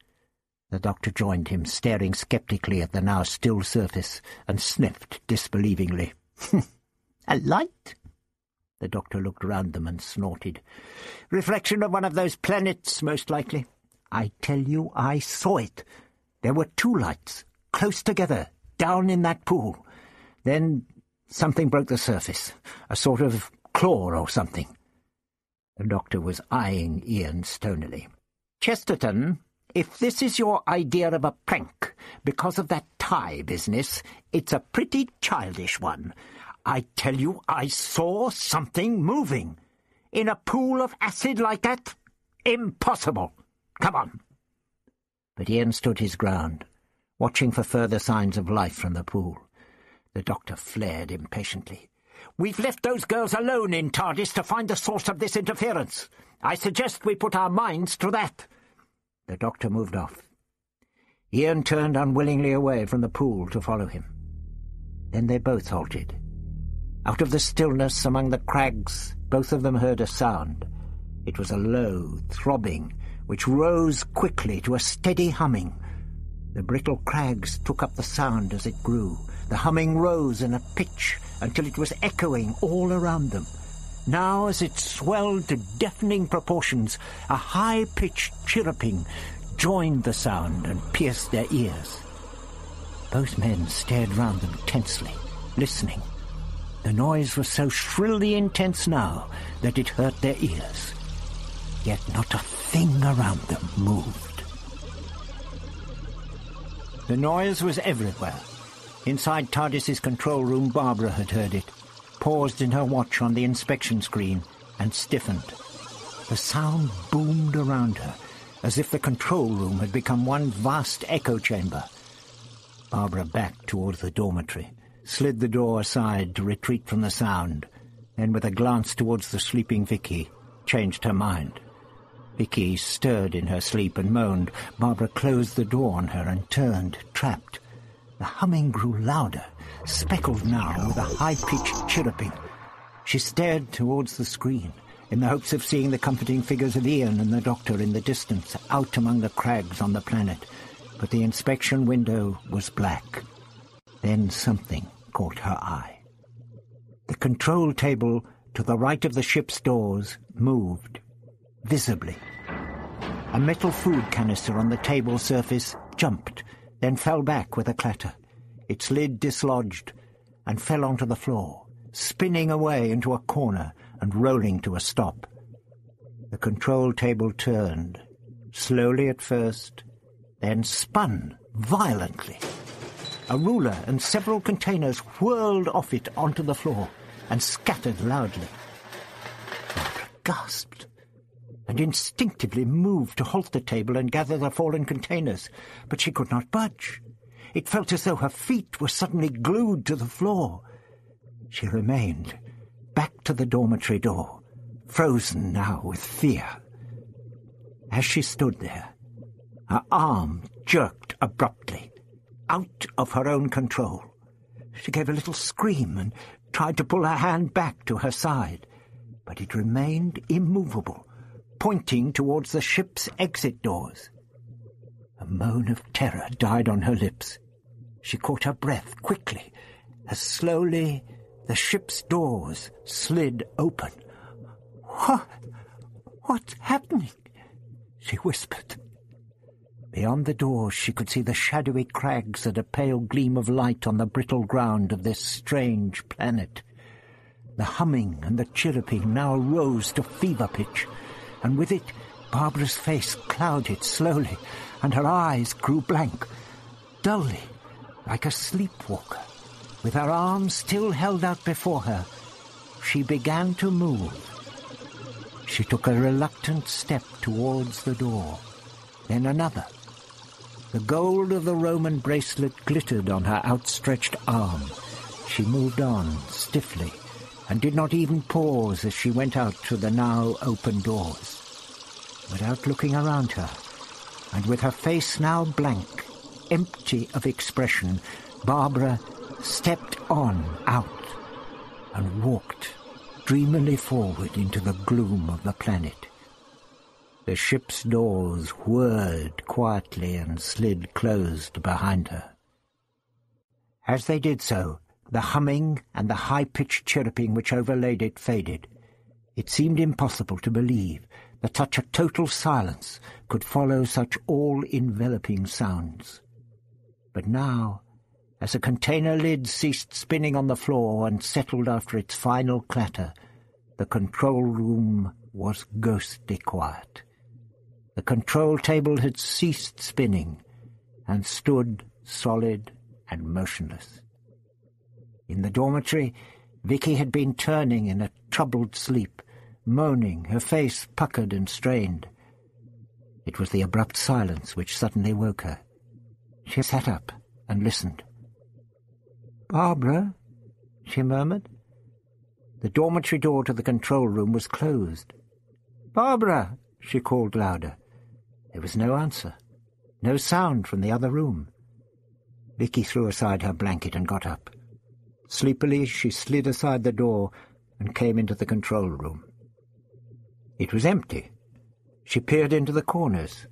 The doctor joined him, staring sceptically at the now still surface, and sniffed disbelievingly. a light? The doctor looked round them and snorted. Reflection of one of those planets, most likely. I tell you, I saw it. There were two lights, close together, down in that pool. Then something broke the surface, a sort of claw or something. The doctor was eyeing Ian stonily. Chesterton, if this is your idea of a prank because of that tie business, it's a pretty childish one. I tell you, I saw something moving. In a pool of acid like that? Impossible. Come on. But Ian stood his ground, watching for further signs of life from the pool. The doctor flared impatiently. We've left those girls alone in TARDIS to find the source of this interference. I suggest we put our minds to that. The doctor moved off. Ian turned unwillingly away from the pool to follow him. Then they both halted. Out of the stillness among the crags, both of them heard a sound. It was a low throbbing, which rose quickly to a steady humming. The brittle crags took up the sound as it grew. The humming rose in a pitch until it was echoing all around them. Now, as it swelled to deafening proportions, a high-pitched chirruping joined the sound and pierced their ears. Both men stared round them tensely, listening. The noise was so shrilly intense now that it hurt their ears. Yet not a thing around them moved. The noise was everywhere. Inside TARDIS's control room, Barbara had heard it, paused in her watch on the inspection screen, and stiffened. The sound boomed around her, as if the control room had become one vast echo chamber. Barbara backed towards the dormitory, slid the door aside to retreat from the sound, then with a glance towards the sleeping Vicky, changed her mind. Vicky stirred in her sleep and moaned. Barbara closed the door on her and turned, trapped. The humming grew louder, speckled now with a high-pitched chirruping. She stared towards the screen, in the hopes of seeing the comforting figures of Ian and the doctor in the distance, out among the crags on the planet. But the inspection window was black. Then something caught her eye. The control table to the right of the ship's doors moved, visibly. A metal food canister on the table surface jumped, then fell back with a clatter. Its lid dislodged and fell onto the floor, spinning away into a corner and rolling to a stop. The control table turned, slowly at first, then spun violently. A ruler and several containers whirled off it onto the floor and scattered loudly. Barbara gasped and instinctively moved to halt the table and gather the fallen containers, but she could not budge. It felt as though her feet were suddenly glued to the floor. She remained, back to the dormitory door, frozen now with fear. As she stood there, her arm jerked abruptly, out of her own control. She gave a little scream and tried to pull her hand back to her side, but it remained immovable, pointing towards the ship's exit doors. A moan of terror died on her lips. She caught her breath quickly as slowly the ship's doors slid open. What? What's happening? she whispered. Beyond the doors she could see the shadowy crags and a pale gleam of light on the brittle ground of this strange planet. The humming and the chirruping now rose to fever pitch and with it Barbara's face clouded slowly, and her eyes grew blank, dully, like a sleepwalker. With her arms still held out before her, she began to move. She took a reluctant step towards the door, then another. The gold of the Roman bracelet glittered on her outstretched arm. She moved on, stiffly, and did not even pause as she went out to the now open doors. Without looking around her, and with her face now blank, empty of expression, Barbara stepped on out and walked dreamily forward into the gloom of the planet. The ship's doors whirred quietly and slid closed behind her. As they did so, the humming and the high-pitched chirruping which overlaid it faded. It seemed impossible to believe that such a total silence could follow such all-enveloping sounds. But now, as the container lid ceased spinning on the floor and settled after its final clatter, the control room was ghostly quiet. The control table had ceased spinning and stood solid and motionless. In the dormitory, Vicky had been turning in a troubled sleep, moaning, her face puckered and strained. It was the abrupt silence which suddenly woke her. She sat up and listened. Barbara, she murmured. The dormitory door to the control room was closed. Barbara, she called louder. There was no answer, no sound from the other room. Vicky threw aside her blanket and got up. Sleepily, she slid aside the door and came into the control room. It was empty. She peered into the corners.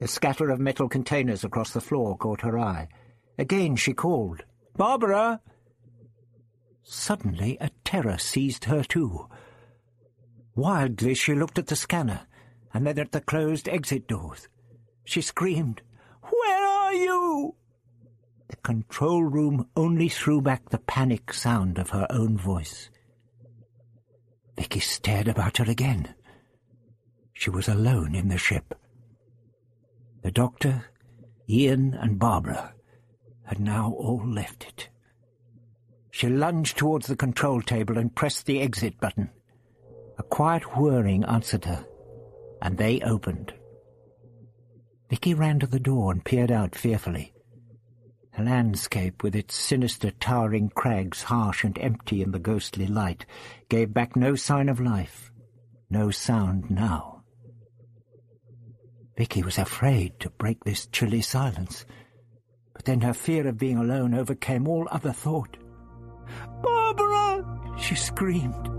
A scatter of metal containers across the floor caught her eye. Again she called, Barbara! Suddenly a terror seized her too. Wildly she looked at the scanner, and then at the closed exit doors. She screamed, Where are you? The control room only threw back the panic sound of her own voice. Vicky stared about her again. She was alone in the ship. The doctor, Ian and Barbara had now all left it. She lunged towards the control table and pressed the exit button. A quiet whirring answered her, and they opened. Vicky ran to the door and peered out fearfully. The landscape, with its sinister towering crags, harsh and empty in the ghostly light, gave back no sign of life, no sound now. Vicky was afraid to break this chilly silence, but then her fear of being alone overcame all other thought. Barbara! she screamed.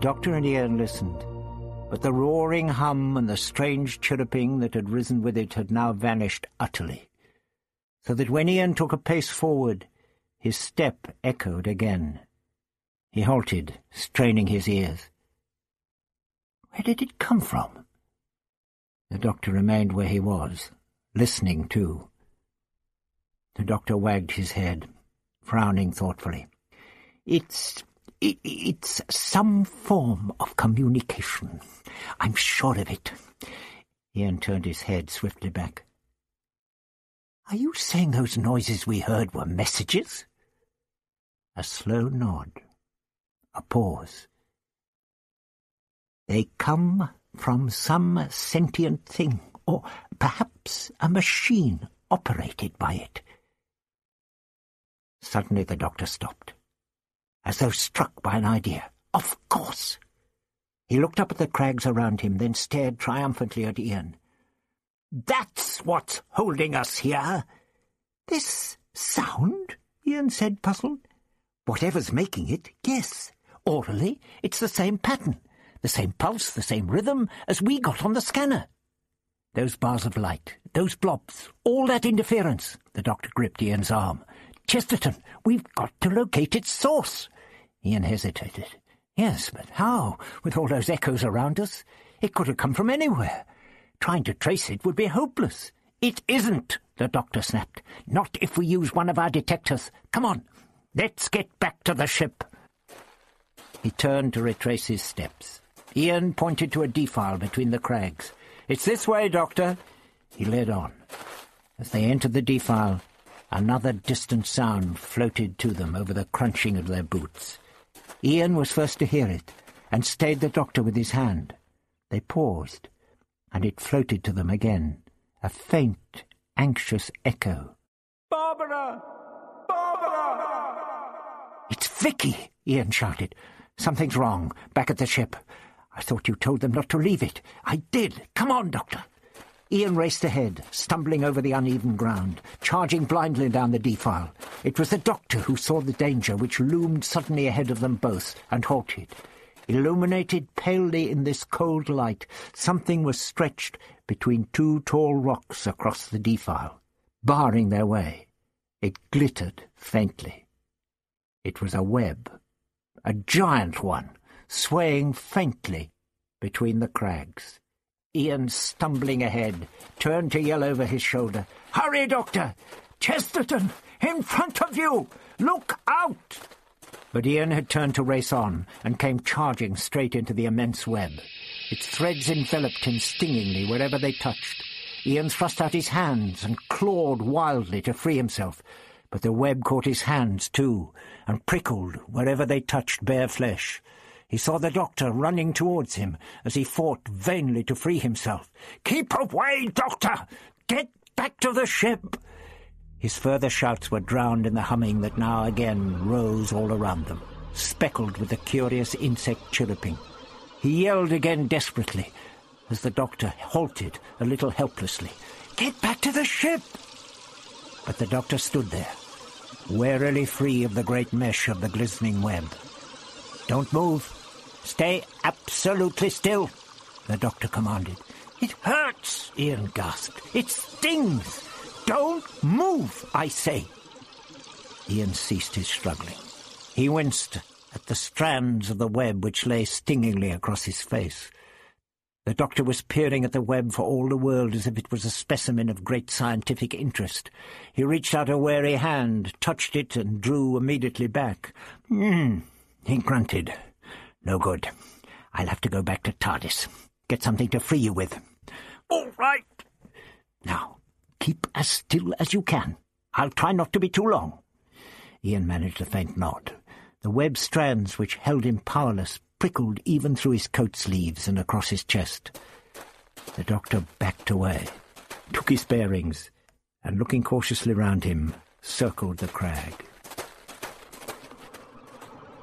Doctor and Ian listened, but the roaring hum and the strange chirruping that had risen with it had now vanished utterly, so that when Ian took a pace forward, his step echoed again. He halted, straining his ears. Where did it come from? The doctor remained where he was, listening too. The doctor wagged his head, frowning thoughtfully. It's it's some form of communication. I'm sure of it. Ian turned his head swiftly back. Are you saying those noises we heard were messages? A slow nod. A pause. They come from some sentient thing, or perhaps a machine operated by it. Suddenly the doctor stopped as though struck by an idea. Of course! He looked up at the crags around him, then stared triumphantly at Ian. That's what's holding us here! This sound? Ian said, puzzled. Whatever's making it, yes. Aurally, it's the same pattern, the same pulse, the same rhythm as we got on the scanner. Those bars of light, those blobs, all that interference. The doctor gripped Ian's arm. Chesterton, we've got to locate its source. Ian hesitated. Yes, but how, with all those echoes around us? It could have come from anywhere. Trying to trace it would be hopeless. It isn't, the doctor snapped. Not if we use one of our detectors. Come on, let's get back to the ship. He turned to retrace his steps. Ian pointed to a defile between the crags. It's this way, Doctor. He led on. As they entered the defile, Another distant sound floated to them over the crunching of their boots. Ian was first to hear it, and stayed the doctor with his hand. They paused, and it floated to them again, a faint, anxious echo. Barbara! Barbara! It's Vicky! Ian shouted. Something's wrong, back at the ship. I thought you told them not to leave it. I did. Come on, Doctor. Ian raced ahead, stumbling over the uneven ground, charging blindly down the defile. It was the doctor who saw the danger which loomed suddenly ahead of them both, and halted. Illuminated palely in this cold light, something was stretched between two tall rocks across the defile, barring their way. It glittered faintly. It was a web, a giant one, swaying faintly between the crags. Ian, stumbling ahead, turned to yell over his shoulder, Hurry, Doctor! Chesterton! In front of you! Look out! But Ian had turned to race on, and came charging straight into the immense web. Its threads enveloped him stingingly wherever they touched. Ian thrust out his hands and clawed wildly to free himself, but the web caught his hands too, and prickled wherever they touched bare flesh. He saw the doctor running towards him as he fought vainly to free himself. Keep away, doctor! Get back to the ship! His further shouts were drowned in the humming that now again rose all around them, speckled with the curious insect chirruping. He yelled again desperately as the doctor halted a little helplessly. Get back to the ship! But the doctor stood there, warily free of the great mesh of the glistening web. Don't move. Stay absolutely still, the doctor commanded. It hurts, Ian gasped. It stings. Don't move, I say. Ian ceased his struggling. He winced at the strands of the web which lay stingingly across his face. The doctor was peering at the web for all the world as if it was a specimen of great scientific interest. He reached out a wary hand, touched it, and drew immediately back. Hmm, he grunted. No good. I'll have to go back to TARDIS. Get something to free you with. All right. Now, keep as still as you can. I'll try not to be too long. Ian managed a faint nod. The web strands which held him powerless prickled even through his coat sleeves and across his chest. The doctor backed away, took his bearings, and looking cautiously round him, circled the crag.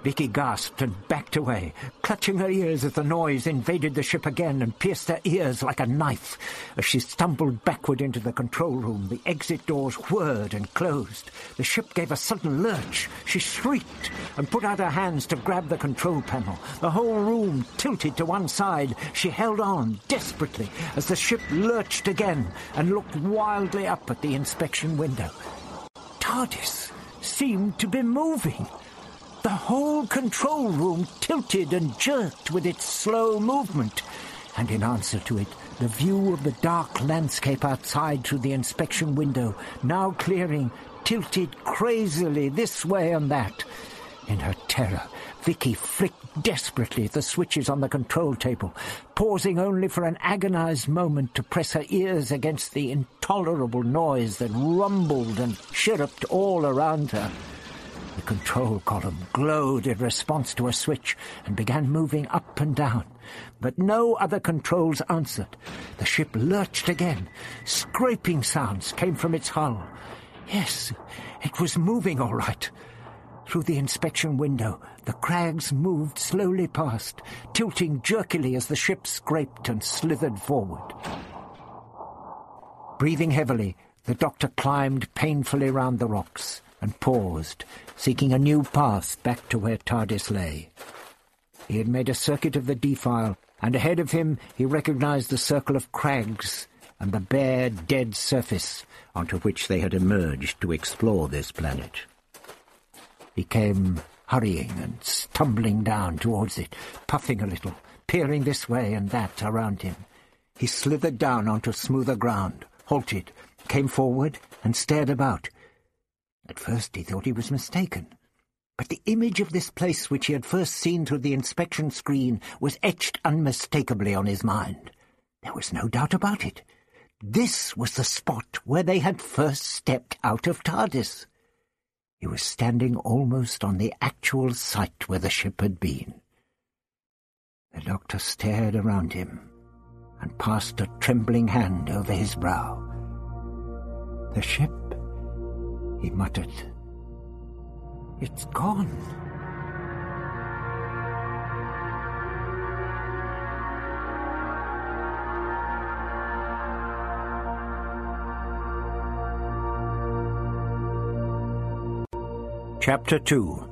Vicky gasped and backed away, clutching her ears as the noise invaded the ship again and pierced her ears like a knife. As she stumbled backward into the control room, the exit doors whirred and closed. The ship gave a sudden lurch. She shrieked and put out her hands to grab the control panel. The whole room tilted to one side. She held on desperately as the ship lurched again and looked wildly up at the inspection window. TARDIS seemed to be moving. The whole control room tilted and jerked with its slow movement, and in answer to it, the view of the dark landscape outside through the inspection window, now clearing, tilted crazily this way and that. In her terror, Vicky flicked desperately at the switches on the control table, pausing only for an agonized moment to press her ears against the intolerable noise that rumbled and chirruped all around her. The control column glowed in response to a switch and began moving up and down, but no other controls answered. The ship lurched again. Scraping sounds came from its hull. Yes, it was moving all right. Through the inspection window, the crags moved slowly past, tilting jerkily as the ship scraped and slithered forward. Breathing heavily, the doctor climbed painfully round the rocks and paused, seeking a new path back to where TARDIS lay. He had made a circuit of the defile, and ahead of him he recognized the circle of crags and the bare, dead surface onto which they had emerged to explore this planet. He came hurrying and stumbling down towards it, puffing a little, peering this way and that around him. He slithered down onto smoother ground, halted, came forward, and stared about, at first he thought he was mistaken. But the image of this place which he had first seen through the inspection screen was etched unmistakably on his mind. There was no doubt about it. This was the spot where they had first stepped out of TARDIS. He was standing almost on the actual site where the ship had been. The doctor stared around him, and passed a trembling hand over his brow. The ship, he muttered. It's gone. Chapter 2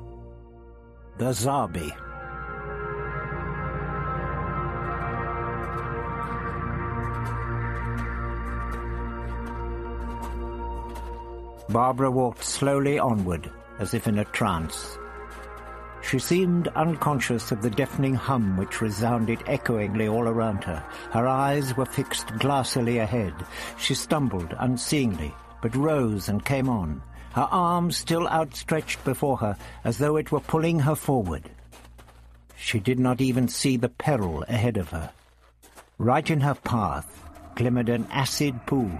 The Zarbi Barbara walked slowly onward, as if in a trance. She seemed unconscious of the deafening hum which resounded echoingly all around her. Her eyes were fixed glassily ahead. She stumbled unseeingly, but rose and came on, her arms still outstretched before her, as though it were pulling her forward. She did not even see the peril ahead of her. Right in her path glimmered an acid pool,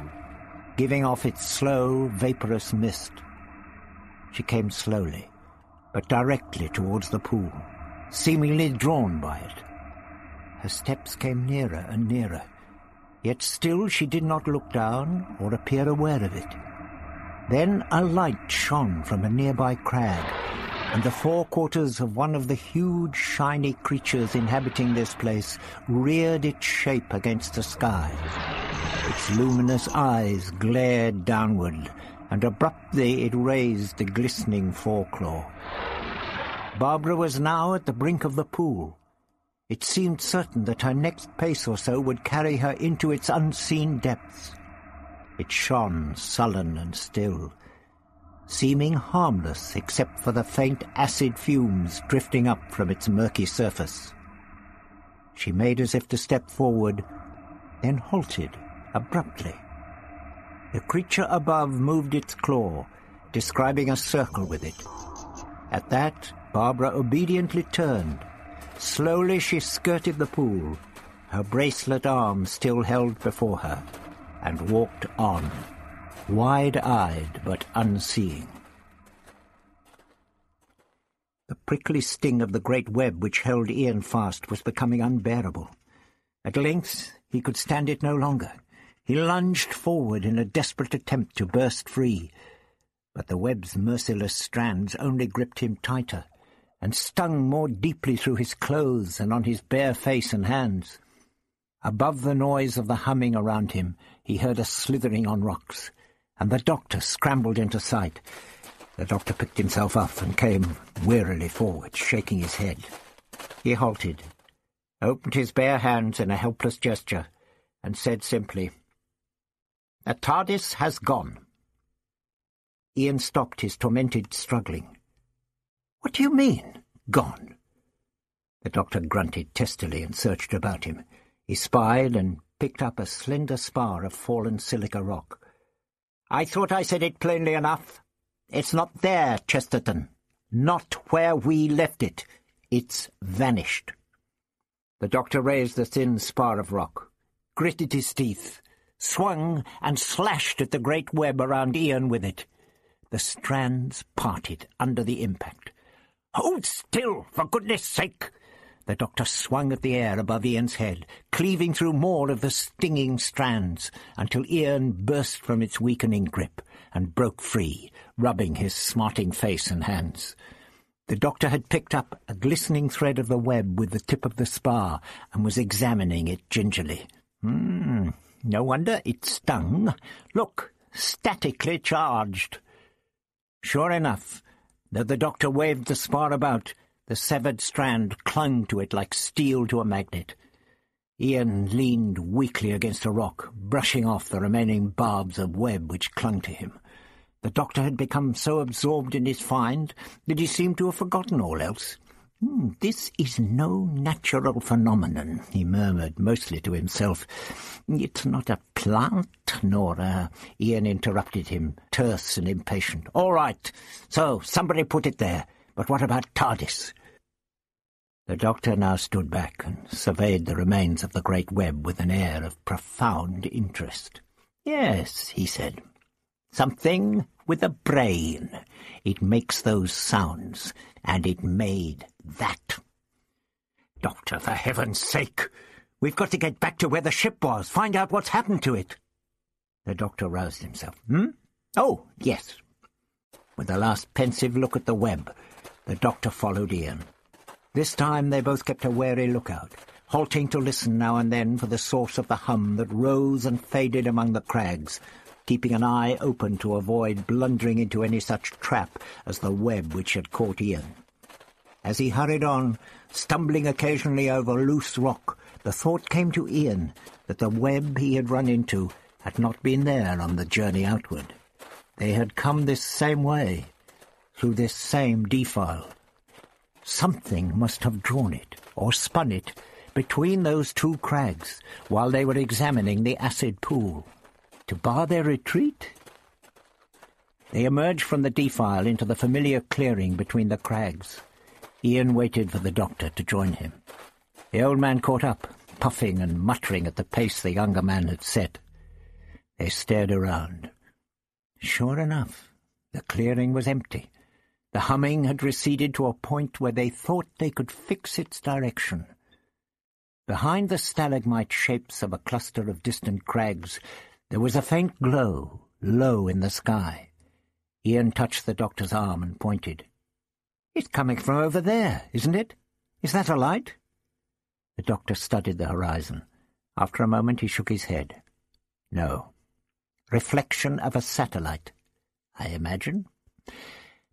giving off its slow, vaporous mist. She came slowly, but directly towards the pool, seemingly drawn by it. Her steps came nearer and nearer, yet still she did not look down or appear aware of it. Then a light shone from a nearby crag, and the forequarters of one of the huge shiny creatures inhabiting this place reared its shape against the sky. Its luminous eyes glared downward, and abruptly it raised the glistening foreclaw. Barbara was now at the brink of the pool. It seemed certain that her next pace or so would carry her into its unseen depths. It shone sullen and still, seeming harmless except for the faint acid fumes drifting up from its murky surface. She made as if to step forward, then halted abruptly. The creature above moved its claw, describing a circle with it. At that, Barbara obediently turned. Slowly she skirted the pool, her bracelet arm still held before her, and walked on, wide-eyed but unseeing. The prickly sting of the great web which held Ian fast was becoming unbearable. At length he could stand it no longer. He lunged forward in a desperate attempt to burst free, but the web's merciless strands only gripped him tighter and stung more deeply through his clothes and on his bare face and hands. Above the noise of the humming around him, he heard a slithering on rocks, and the doctor scrambled into sight. The doctor picked himself up and came wearily forward, shaking his head. He halted, opened his bare hands in a helpless gesture, and said simply, the TARDIS has gone. Ian stopped his tormented struggling. What do you mean, gone? The doctor grunted testily and searched about him. He spied and picked up a slender spar of fallen silica rock. I thought I said it plainly enough. It's not there, Chesterton. Not where we left it. It's vanished. The doctor raised the thin spar of rock, gritted his teeth, swung and slashed at the great web around Ian with it. The strands parted under the impact. Hold still, for goodness sake! The doctor swung at the air above Ian's head, cleaving through more of the stinging strands, until Ian burst from its weakening grip and broke free, rubbing his smarting face and hands. The doctor had picked up a glistening thread of the web with the tip of the spar and was examining it gingerly. Hmm, no wonder it stung. Look, statically charged. Sure enough, though the doctor waved the spar about, the severed strand clung to it like steel to a magnet. Ian leaned weakly against a rock, brushing off the remaining barbs of web which clung to him. The doctor had become so absorbed in his find that he seemed to have forgotten all else. Hmm, this is no natural phenomenon, he murmured, mostly to himself. It's not a plant, nor a... Ian interrupted him, terse and impatient. All right, so somebody put it there. But what about TARDIS? The doctor now stood back and surveyed the remains of the great web with an air of profound interest. Yes, he said. Something with a brain. It makes those sounds, and it made that. Doctor, for heaven's sake, We've got to get back to where the ship was, find out what's happened to it. The doctor roused himself. Hmm? Oh, yes. With a last pensive look at the web, the doctor followed Ian. This time they both kept a wary lookout, halting to listen now and then for the source of the hum that rose and faded among the crags, keeping an eye open to avoid blundering into any such trap as the web which had caught Ian. As he hurried on, stumbling occasionally over loose rock, the thought came to Ian that the web he had run into had not been there on the journey outward. They had come this same way, through this same defile. Something must have drawn it, or spun it, between those two crags while they were examining the acid pool. To bar their retreat? They emerged from the defile into the familiar clearing between the crags. Ian waited for the doctor to join him. The old man caught up, puffing and muttering at the pace the younger man had set. They stared around. Sure enough, the clearing was empty. The humming had receded to a point where they thought they could fix its direction. Behind the stalagmite shapes of a cluster of distant crags, there was a faint glow, low in the sky. Ian touched the doctor's arm and pointed. It's coming from over there, isn't it? Is that a light? The doctor studied the horizon. After a moment he shook his head. No. Reflection of a satellite, I imagine.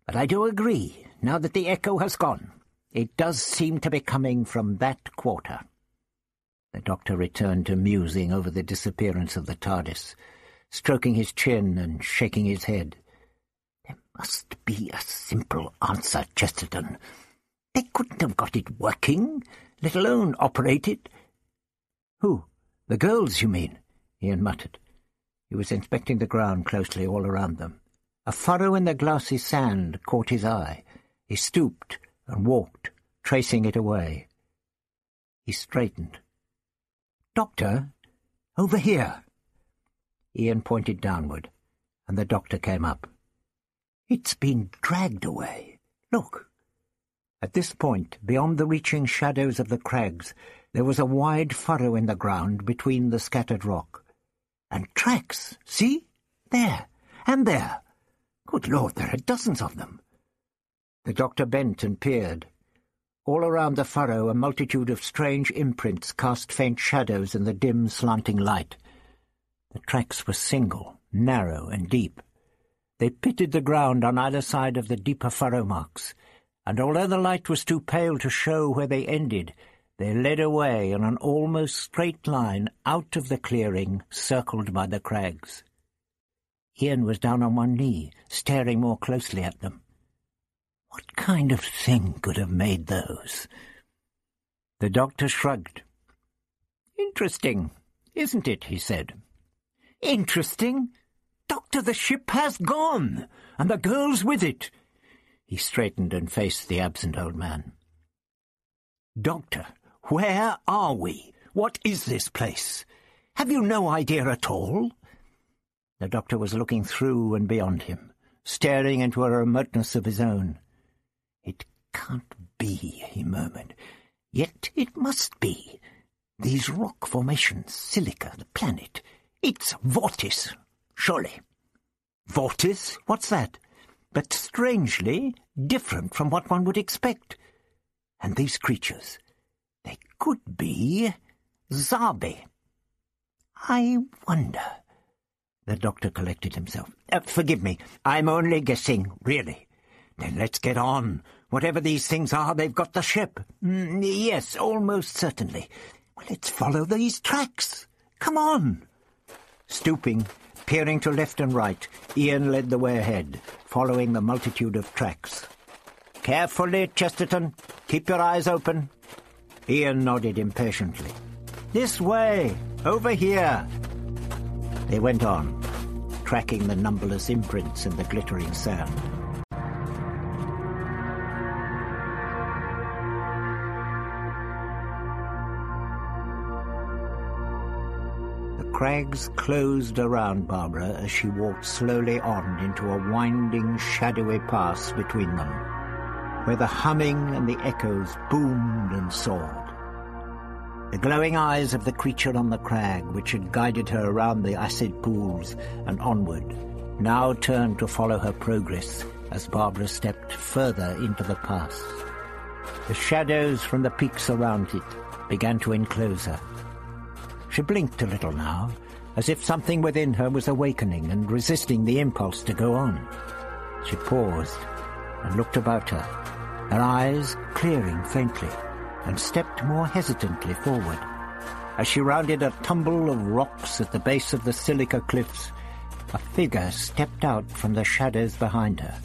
But I do agree, now that the echo has gone. It does seem to be coming from that quarter. The doctor returned to musing over the disappearance of the TARDIS, stroking his chin and shaking his head. There must be a simple answer, Chesterton. They couldn't have got it working, let alone operated. Who? The girls, you mean? Ian muttered. He was inspecting the ground closely all around them. A furrow in the glassy sand caught his eye. He stooped and walked, tracing it away. He straightened. Doctor, over here. Ian pointed downward, and the doctor came up. It's been dragged away. Look. At this point, beyond the reaching shadows of the crags, there was a wide furrow in the ground between the scattered rock. And tracks, see? There, and there. Good Lord, there are dozens of them. The doctor bent and peered. All around the furrow a multitude of strange imprints cast faint shadows in the dim, slanting light. The tracks were single, narrow, and deep. They pitted the ground on either side of the deeper furrow marks, and although the light was too pale to show where they ended, they led away in an almost straight line out of the clearing circled by the crags. Ian was down on one knee, staring more closely at them. What kind of thing could have made those? The doctor shrugged. Interesting, isn't it? he said. Interesting? Doctor, the ship has gone, and the girl's with it. He straightened and faced the absent old man. Doctor, where are we? What is this place? Have you no idea at all? The doctor was looking through and beyond him, staring into a remoteness of his own. It can't be, he murmured. Yet it must be. These rock formations, silica, the planet. It's Vortis, surely. Vortis? What's that? But strangely different from what one would expect. And these creatures, they could be Zarbi. I wonder. The doctor collected himself. Uh, forgive me, I'm only guessing, really. Then let's get on. Whatever these things are, they've got the ship. Mm, yes, almost certainly. Well, let's follow these tracks. Come on. Stooping, peering to left and right, Ian led the way ahead, following the multitude of tracks. Carefully, Chesterton. Keep your eyes open. Ian nodded impatiently. This way! Over here! They went on, tracking the numberless imprints in the glittering sand. The crags closed around Barbara as she walked slowly on into a winding, shadowy pass between them, where the humming and the echoes boomed and soared. The glowing eyes of the creature on the crag, which had guided her around the acid pools and onward, now turned to follow her progress as Barbara stepped further into the pass. The shadows from the peaks around it began to enclose her. She blinked a little now, as if something within her was awakening and resisting the impulse to go on. She paused and looked about her, her eyes clearing faintly, and stepped more hesitantly forward. As she rounded a tumble of rocks at the base of the silica cliffs, a figure stepped out from the shadows behind her.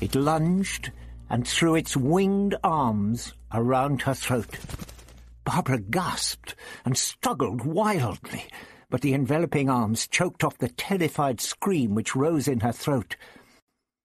It lunged and threw its winged arms around her throat. Barbara gasped and struggled wildly, but the enveloping arms choked off the terrified scream which rose in her throat.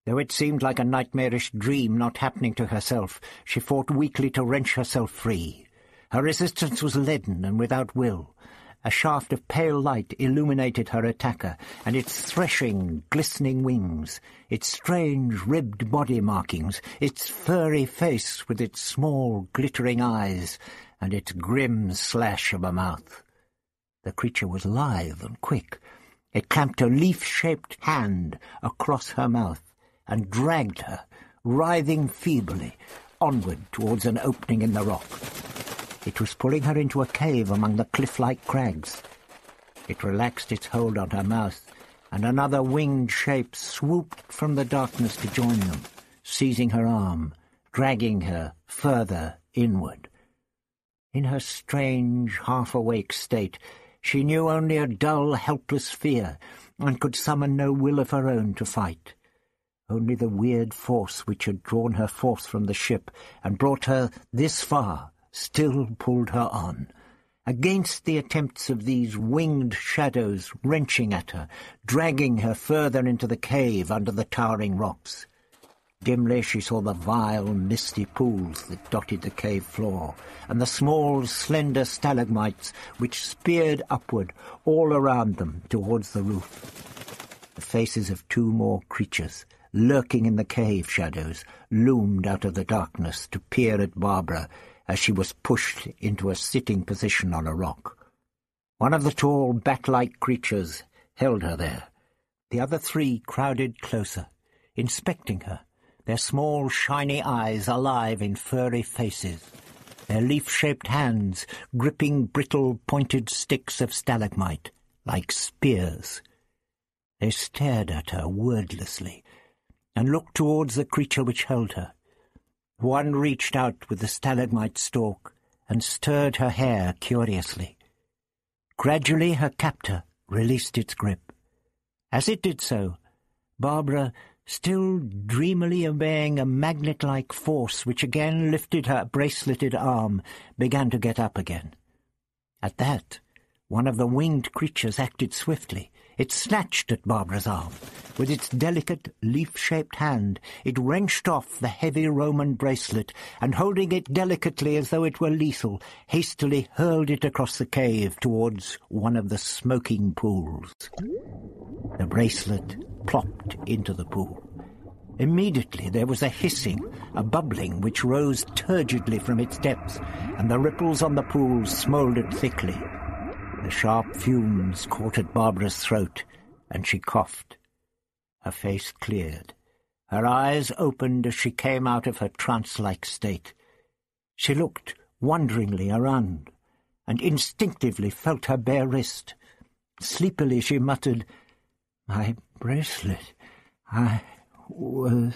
Though it seemed like a nightmarish dream not happening to herself, she fought weakly to wrench herself free. Her resistance was leaden and without will. A shaft of pale light illuminated her attacker, and its threshing, glistening wings, its strange ribbed body markings, its furry face with its small glittering eyes, and its grim slash of a mouth. The creature was lithe and quick. It clamped a leaf-shaped hand across her mouth and dragged her, writhing feebly, onward towards an opening in the rock. It was pulling her into a cave among the cliff-like crags. It relaxed its hold on her mouth, and another winged shape swooped from the darkness to join them, seizing her arm, dragging her further inward. In her strange, half-awake state, she knew only a dull, helpless fear, and could summon no will of her own to fight. Only the weird force which had drawn her forth from the ship and brought her this far still pulled her on, against the attempts of these winged shadows wrenching at her, dragging her further into the cave under the towering rocks. Dimly she saw the vile, misty pools that dotted the cave floor, and the small, slender stalagmites which speared upward all around them towards the roof. The faces of two more creatures, lurking in the cave shadows, loomed out of the darkness to peer at Barbara as she was pushed into a sitting position on a rock. One of the tall, bat-like creatures held her there. The other three crowded closer, inspecting her, their small, shiny eyes alive in furry faces, their leaf-shaped hands gripping brittle, pointed sticks of stalagmite, like spears. They stared at her wordlessly, and looked towards the creature which held her. One reached out with the stalagmite stalk and stirred her hair curiously. Gradually her captor released its grip. As it did so, Barbara, still dreamily obeying a magnet-like force which again lifted her braceleted arm, began to get up again. At that, one of the winged creatures acted swiftly. It snatched at Barbara's arm. With its delicate, leaf-shaped hand, it wrenched off the heavy Roman bracelet, and holding it delicately as though it were lethal, hastily hurled it across the cave towards one of the smoking pools. The bracelet plopped into the pool. Immediately there was a hissing, a bubbling which rose turgidly from its depths, and the ripples on the pool smouldered thickly. The sharp fumes caught at Barbara's throat, and she coughed. Her face cleared. Her eyes opened as she came out of her trance-like state. She looked wonderingly around, and instinctively felt her bare wrist. Sleepily she muttered, My bracelet. I was...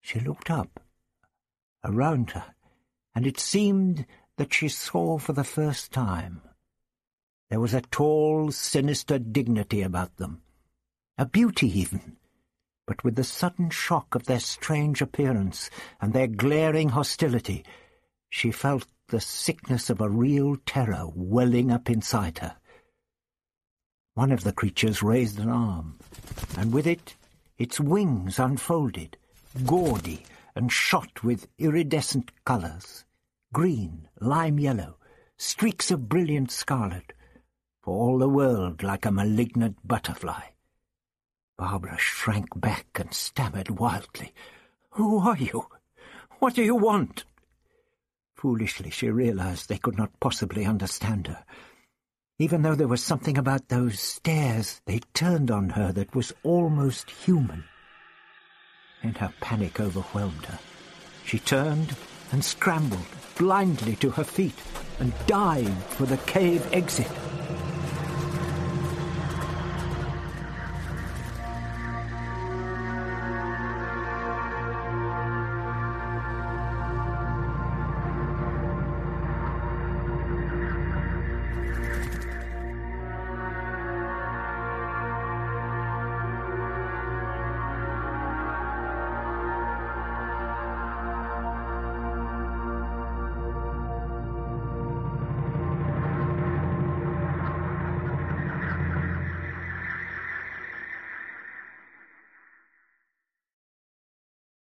She looked up, around her, and it seemed that she saw for the first time. There was a tall, sinister dignity about them, a beauty even, but with the sudden shock of their strange appearance and their glaring hostility, she felt the sickness of a real terror welling up inside her. One of the creatures raised an arm, and with it its wings unfolded, gaudy and shot with iridescent colours green, lime yellow, streaks of brilliant scarlet, for all the world like a malignant butterfly. Barbara shrank back and stammered wildly. Who are you? What do you want? Foolishly she realized they could not possibly understand her. Even though there was something about those stares they turned on her that was almost human. Then her panic overwhelmed her. She turned and scrambled blindly to her feet and dived for the cave exit.